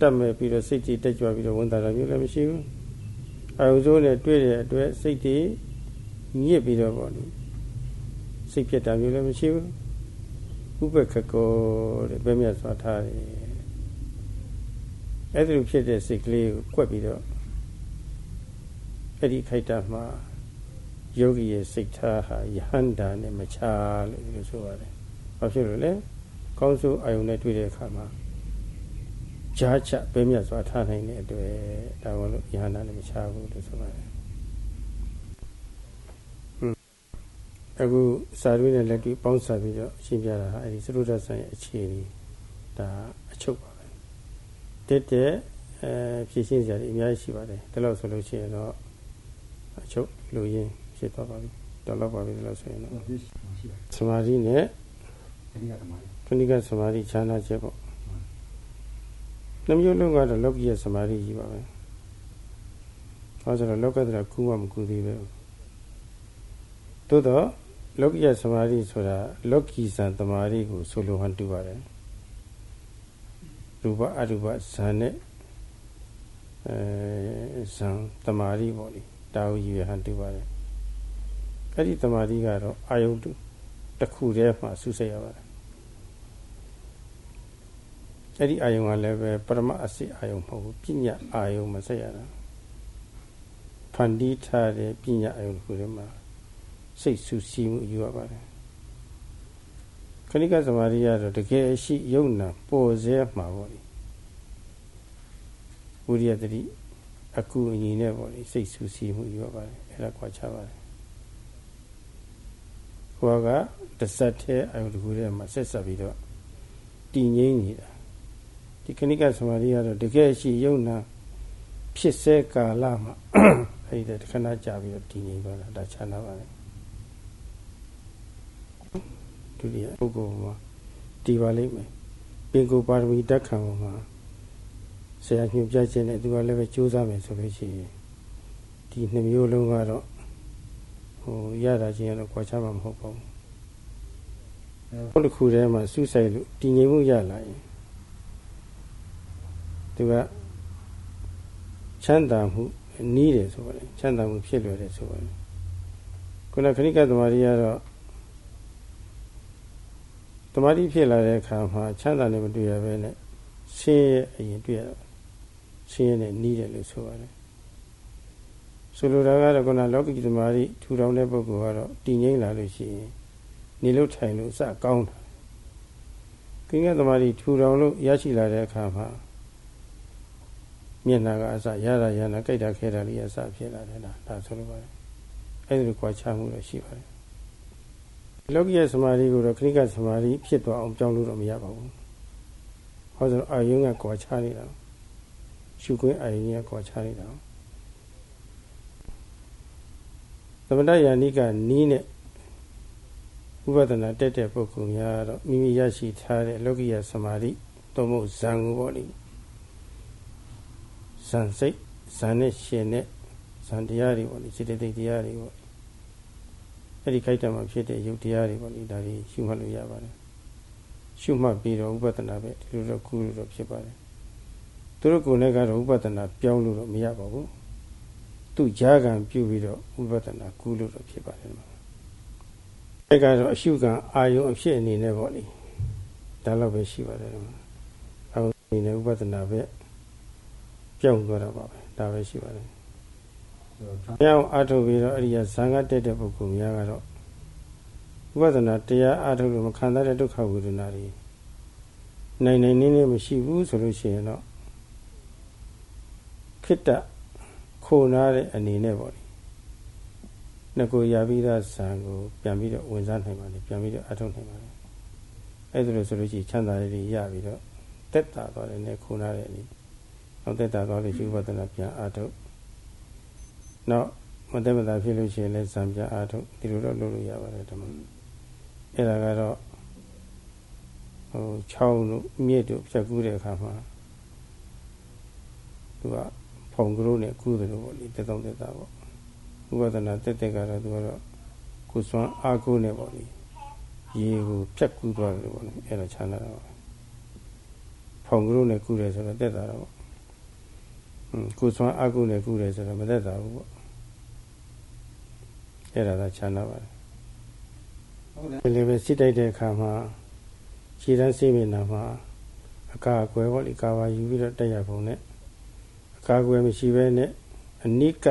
တက်မဲ့ပြီးတော့စိတ်ကြီးတက်ကြွပြီးတော့ဝန်တာတာမျိုးလည်းမရှိဘူးအာယုံစိုးနဲ့တွေ့တဲ့အတွက်စိတ်ကြီးညစ်ပြီးတော့ပေါ့လေစိတ်ဖြစ်တာမျိုးလည်းမရှိဘူးဥပ္ပခကောတဲ့ဘယ်မြတ်စွာထားတယ် အဲ့ဒီလိုဖြစ်တဲ့စိတ်ကလေးကိုကွက်ပြီးတော့အဲ့ဒီခိုက်တာမှာယောဂီရဲ့စိတ်ထားဟာယဟန္တာနဲ့မချလို့ဒီလိုဆိုရတယ်။ဘာဖြစ်လို့လဲ။ကောင်းဆိုးအာယုန်နဲ့တွေ့တဲ့အခါမှာကြားချပဲမြတ်စွာထားနိုင်တဲ့အတွက်ဒါကလို့ယဟနာလည်းမချဘူးလို့ဆိုပါတယ်အခုစာရွေးနဲ့လက်တွေ့ပေါင်းစပ်ပြီးတော့ရှင်းပြတာဟာအဲဒီသရုဒ္ဒဆန်ရဲ့အခြေအနေဒါအချုပ်ပါပဲ တက်တဲ့အဲဖြည့်ရှင်းစရာတွေအများကြီးရှိပါတယ်ဒါလို့ဆိုလို့ရှိရင်တော့အချုပ်လူရင်းဖြစ်သွားပါပြီတော်တော့ပါပြီလို့ဆိုရင်တော့သမာဓိနဲ့ခဏိကသမာဓိခဏိကသမာဓိခြားနာချက်ပေါ့နှမျိုးလုံးကတော့လောကီယသမာဓိကြီးပါပဲ။ဟောဆိုတော့လောကတရာကူမှမကူသေးပဲ။သို့တော့လောကီယသမာဓိဆိုတာလောကီဇံသမာဓိကိုဆိုလိုဟန်တူပါတယ်။ ရူပအရူပဇံနဲ့အဲဇံသမာဓိပေါ့လေ။တာဝကြီးဟန်တူပါတယ်။အဲ့ဒီသမာဓိကတော့အာယုတစ်ခုတည်းမှဆုစိတ်ရပါတယ်အဲ့ဒီအာယုံကလည်းပဲပရမအစစ်အာယုံမဟုတ်ဘူးပညာအာယုံမဆက်ရတာဖန်တီးထားတဲ့ပညာအာယုံကိုလည်းမှာစိတ်ဆူဆီးမှုယူရပါတယ်ခ ဏိကသမာဓိကတော့တကယ်ရှိယုံနာပေါ်စေမှာပေါ့လေဝိရိယတတိအကူအညီနဲ့ပေါ့လေစိတ်ဆူဆီးမှုယူရပါတယ်အဲ့ဒါကွာခြားပါတယ်ဟိုကတစက်တဲ့အာယုံတခုထဲမှာဆက်ဆက်ပြီးတော့တည်ငြိမ်နေတာဒီခဏိကသမာဓိကတော့တကယ်ရှိယုံနာဖြစ်စေကာလမှာအဲ့ဒီတခဏကြာပြီးတော့တည်ငြိမ်သွားတာဒါချမ်းသာပါလေ ဒုတိယပုဂ္ဂိုလ်မှာတည်ပါလိမ့်မယ်ပင်ကိုပါရမီတက်ခံပေါ်မှာဆရာညွှန်ပြခြင်းနဲ့သူကလည်းပဲကြိုးစားမယ်ဆိုလို့ရှိရင်ဒီနှမျိုးလုံးကတော့ဟိုရတာချင်းကတော့ကြွားချမှာမဟုတ်ပါဘူးဘုတစ်ခုတည်းမှာစူးစိုက်လို့တည်ငြိမ်မှုရလာရင်သူကချမ်းသာမှုနီးတယ်ဆိုပါလေချမ်းသာမှုဖြစ်လွယ်တယ်ဆိုပါလေခုနခဏိကသမารီကတော့ တမာတိဖြစ်လာတဲ့အခါမှာချမ်းသာနဲ့မတွေ့ရဘဲနဲ့ဆင်းရဲအရင်တွေ့ရတော့ဆင်းရဲနဲ့နီးတယ်လို့ဆိုပါတယ်ဆိုလိုတာကတော့ခုနလောကီတမာတိထူထောင်တဲ့ပုဂ္ဂိုလ်ကတော့တည်ငြိမ်လာလို့ရှိရင်နေလို့ထိုင်လို့စကောင်းတာကိင္ကတမာတိထူထောင်လို့ရရှိလာတဲ့အခါမှာမျက်နှာကအစရတာရနာကြိုက်တာခဲတာလေးအစဖြစ်လာတယ်လားဒါဆိုလိုပါတယ်အဲ့ဒီလိုကြွားချမှုတော့ရှိပါတယ် လောကီယသမာဓိကိုတော့ခဏိကသမာဓိဖြစ်သွားအောင်ကြောင်းလို့တော့မရပါဘူးဟောဆိုအာယုံကကြွားချနေတာရှုခွင့်အာယုံကကြွားချနေတာသမတယာနိကနီးနဲ့ဥပဒနာတက်တဲ့ပုဂ္ဂိုလ်များတော့မိမိရရှိထားတဲ့လောကီယသမာဓိသို့မဟုတ်ဇံကိုပေါ့လေဇန်စိတ်ဇန်နဲ့ရှင်နဲ့ဇန်တရားတွေပေါ့လေစိတ္တိတရားတွေပေါ့ အဲ့ဒီခိုက်တမှာဖြစ်တဲ့ယုတ်တရားတွေပေါ့လေဒါတွေရှုမှတ်လို့ရပါတယ်ရှုမှတ်ပြီးတော့ဥပဒနာပဲဒီလိုတော့ကုလို့တော့ဖြစ်ပါတယ်သူတို့ကိုယ်နဲ့ကတော့ဥပဒနာပြောင်းလို့တော့မရပါဘူးသူဂျာကံပြုပြီးတော့ဥပဒနာကုလို့တော့ဖြစ်ပါတယ်မှာအဲ့ကတော့အရှုကံအာယုံအဖြစ်အနေနဲ့ပေါ့လေဒါတော့ပဲရှိပါတယ်မှာအခုအနေနဲ့ဥပဒနာပဲပြောင်းသွားတာပါပဲဒါပဲရှိပါတယ်။ တရားအားထုတ်ပြီးတော့အရိယာဇံကတက်တဲ့ပုဂ္ဂိုလ်များကတော့ဝိပဿနာတရားအားထုတ်လို့မခံတဲ့ဒုက္ခဝေဒနာတွေနိုင်နိုင်နေနေမရှိဘူးဆိုလို့ရှိရင်တော့ခိတ္တခိုနာတဲ့အနေနဲ့ပေါ့လေ။ငကိုရပြီးသားဇံကိုပြန်ပြီးတော့ဝင်စားနိုင်ပါလေပြန်ပြီးတော့အားထုတ်နိုင်ပါလေ။အဲ့ဒါလို့ဆိုလို့ရှိရင်ချမ်းသာရည်ရပြီးတော့တက်တာသွားတယ်နဲ့ခိုနာတဲ့အနေနဲ့နောက်သက်တာသွားလို့ရှိဥပဒနာပြန်အာထုတ် နောက်မသက်မသာဖြစ်လို့ရှိရင်လည်းဇံပြန်အာထုတ်ဒီလိုတော့လုပ်လို့ရပါတယ်ဓမ္မအဲ့ဒါကတော့ဟိုချောင်းတို့မြစ်တို့ဖြတ်ကူးတဲ့အခါမှာသူကဖုံကရိုးနဲ့ကူးတယ်လို့ပေါ့လေတက်တော့တက်တာပေါ့ဥပဒနာတက်တက်ကတော့သူကတော့ကိုစွမ်းအာကိုနဲ့ပေါ့လေရေကိုဖြတ်ကူးသွားတယ်ပေါ့လေအဲ့ဒါချမ်းသာတာပါဖုံကရိုးနဲ့ကူးတယ်ဆိုတော့တက်တာတော့ကိုစွမ်းအကုနဲ့ကုတယ်ဆိုတော့မသက်သာဘူးပေါ့ အဲ့ဒါသာချမ်းသာပါတယ်ဟုတ်တယ်ဒီလိုပဲစိတ်တိုက်တဲ့အခါမှာခြေတန်းစိတ်မျက်နှာမှာအကာအကွယ်ပေါ့လေကာဝါယူပြီးတော့တက်ရပုံနဲ့အကာအကွယ်မရှိဘဲနဲ့အနိက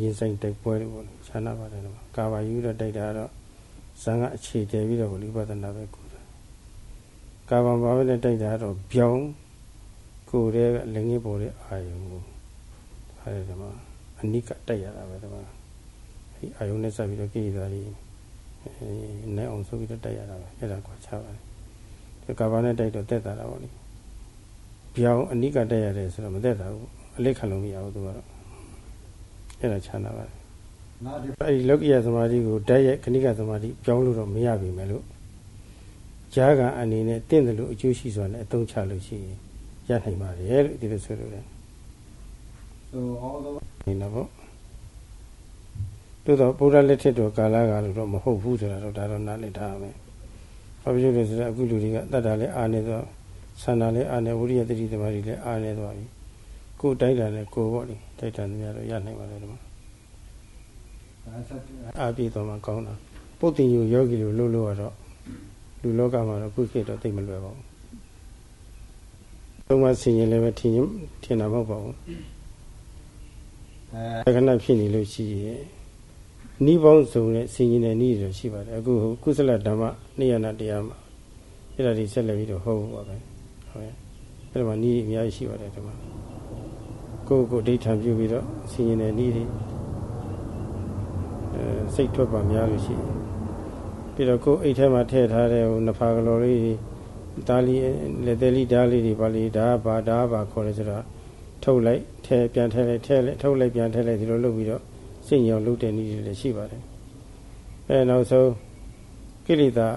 ရင်ဆိုင်တိုက်ပွဲတွေပေါ့လေချမ်းသာပါတယ်တော့ကာဝါယူတော့တိုက်တာတော့ဇံကအခြေတည်ပြီးတော့ဘုလိပဒနာပဲကုတာကာဗံဘာဝနဲ့တိုက်တာတော့ပြောင်းကိုယ်တည်းကလည်းငင်းပေါ်တဲ့အာယုံကိုအဲဒီဒီမှာအနိကတိုက်ရတာပဲဒီမှာဒီ အာယုံနဲ့ဆက်ပြီးတော့ကိလေသာတွေအဲနဲ့အောင်ဆိုပြီးတော့တိုက်ရတာပဲအဲ့ဒါကွာချပါတယ်ဒီကာဗံနဲ့တိုက်တော့တက်တာတာပေါ့လေပြောင်းအနိကတိုက်ရတယ်ဆိုတော့မတက်တာဘူးအလိခံလို့မရဘူးသူကတော့အဲ့ဒါချမ်းသာပါတယ်နောက်ဒီအဲ့ဒီလောကိယသမာဓိကိုဓာတ်ရဲ့ခဏိကသမာဓိပြောင်းလို့တော့မရပြီမယ်လို့ဈာကံအနေနဲ့တင့်တယ်လို့အကျိုးရှိစွာနဲ့အသုံးချလို့ရှိရင်ရနိုင်ပါတယ်လို့ဒီလိုဆိုလို့ရတယ် so all the နေတော့ပေါ့ သို့တော့ဗုဒ္ဓလက်ထက်တော်ကာလကလို့တော့မဟုတ်ဘူးဆိုတာတော့ဒါတော့နားလည်ထားရမယ်ဘာဖြစ်လို့လဲဆိုတော့အခုလူတွေကတတ်တာလဲအာနေတော့ဆန္ဒလဲအာနေဝိရိယတတိသမာဓိလဲအာနေသွားပြီကိုယ်တိုက်တာလဲကိုယ်ပေါ့လေတိုက်တာများတော့ရနိုင်ပါတယ်ဒီမှာ that's a အားပြေသွားမှကောင်းတာပုတ်တင်ယူယောဂီလိုလှုပ်လို့ရတော့လူလောကမှာတော့ခုခေတ်တော့သိပ်မလွယ်ပါဘူးသုံးမဆင်ရင်လည်းပဲထင်ရင်ထင်တာမဟုတ်ပါဘူးအဲခဏဖြစ်နေလို့ရှိရ င်ဤပေါင်းစုံနဲ့ဆင်ရင်တဲ့ဤတွေရှိပါတယ်အခုဟိုကုသလဓမ္မနိယနာတရားမှာအဲ့ဒါဒီဆက်လက်ပြီးတော့ဟုတ်ပါပဲဟုတ်ရဲ့အဲ့ဒါမှဤအများကြီးရှိပါတယ်ဒီမှာကိုယ့်ကိုယ်အဋ္ဌံပြုပြီးတော့ဆင်ရင်တဲ့ဤတွေအဲစိတ်ထွက်ပါများလို့ရှိရင်ပြီးတော့ကိုယ်အိတ်ထဲမှာထည့်ထားတဲ့ဟိုနဖာကလော်လေးတွေဒါလီလက်သေးလေးဓာတ်လေးတွေပါလေဒါဘာဒါဘာခေါ်လဲဆိုတော့ထုတ်လိုက်ထည့်ပြန်ထည့်လိုက်ထည့်လိုက်ထုတ်လိုက်ပြန်ထည့်လိုက်ဒီလိုလုပ်ပြီးတော့ စိတ်ညောင်လုပ်တဲ့နည်းတွေလည်းရှိပါတယ်အဲနောက်ဆုံးကိလေသာ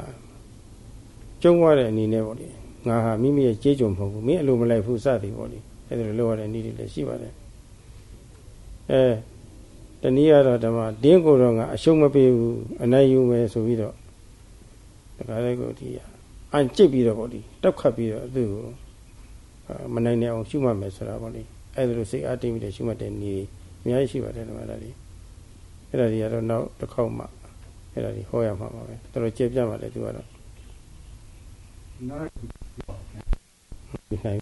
ကျုံးသွားတဲ့အနေနဲ့ပေါ့လေငါဟာမိမိရဲ့ကြေးကြုံမဟုတ်ဘူးမင်းအလိုမလိုက်ဘူးစသည်ပေါ့လေအဲဒီလိုလုပ်ရတဲ့နည်းတွေလည်းရှိပါတယ်အဲတနည်းကတော့ဓမ္မတင်းကိုတော့ငါအရှုံးမပေးဘူးအနိုင်ယူမယ်ဆိုပြီးတော့ဒါကြတဲ့ကိုဒီအန်ကျစ်ပြီးတော့ပေါ့ဒီတောက်ခတ်ပြီးတော့သူ့ကိုအာမနိုင်နိုင်အောင်ရှုမှတ်မယ်ဆိုတာပေါ့လေအဲ့ဒါလိုစိတ်အားတင်းပြီးတော့ရှုမှတ်တဲ့နည်းအများကြီးရှိပါတယ်ဓမ္မဒါတွေ အဲ့ဒါတွေကတော့နောက်တစ်ခေါက်မှအဲ့ဒါတွေဟောရမှာပါပဲတော်တော်ကျေပြတ်ပါလေသူကတော့ not ဒီနိုင်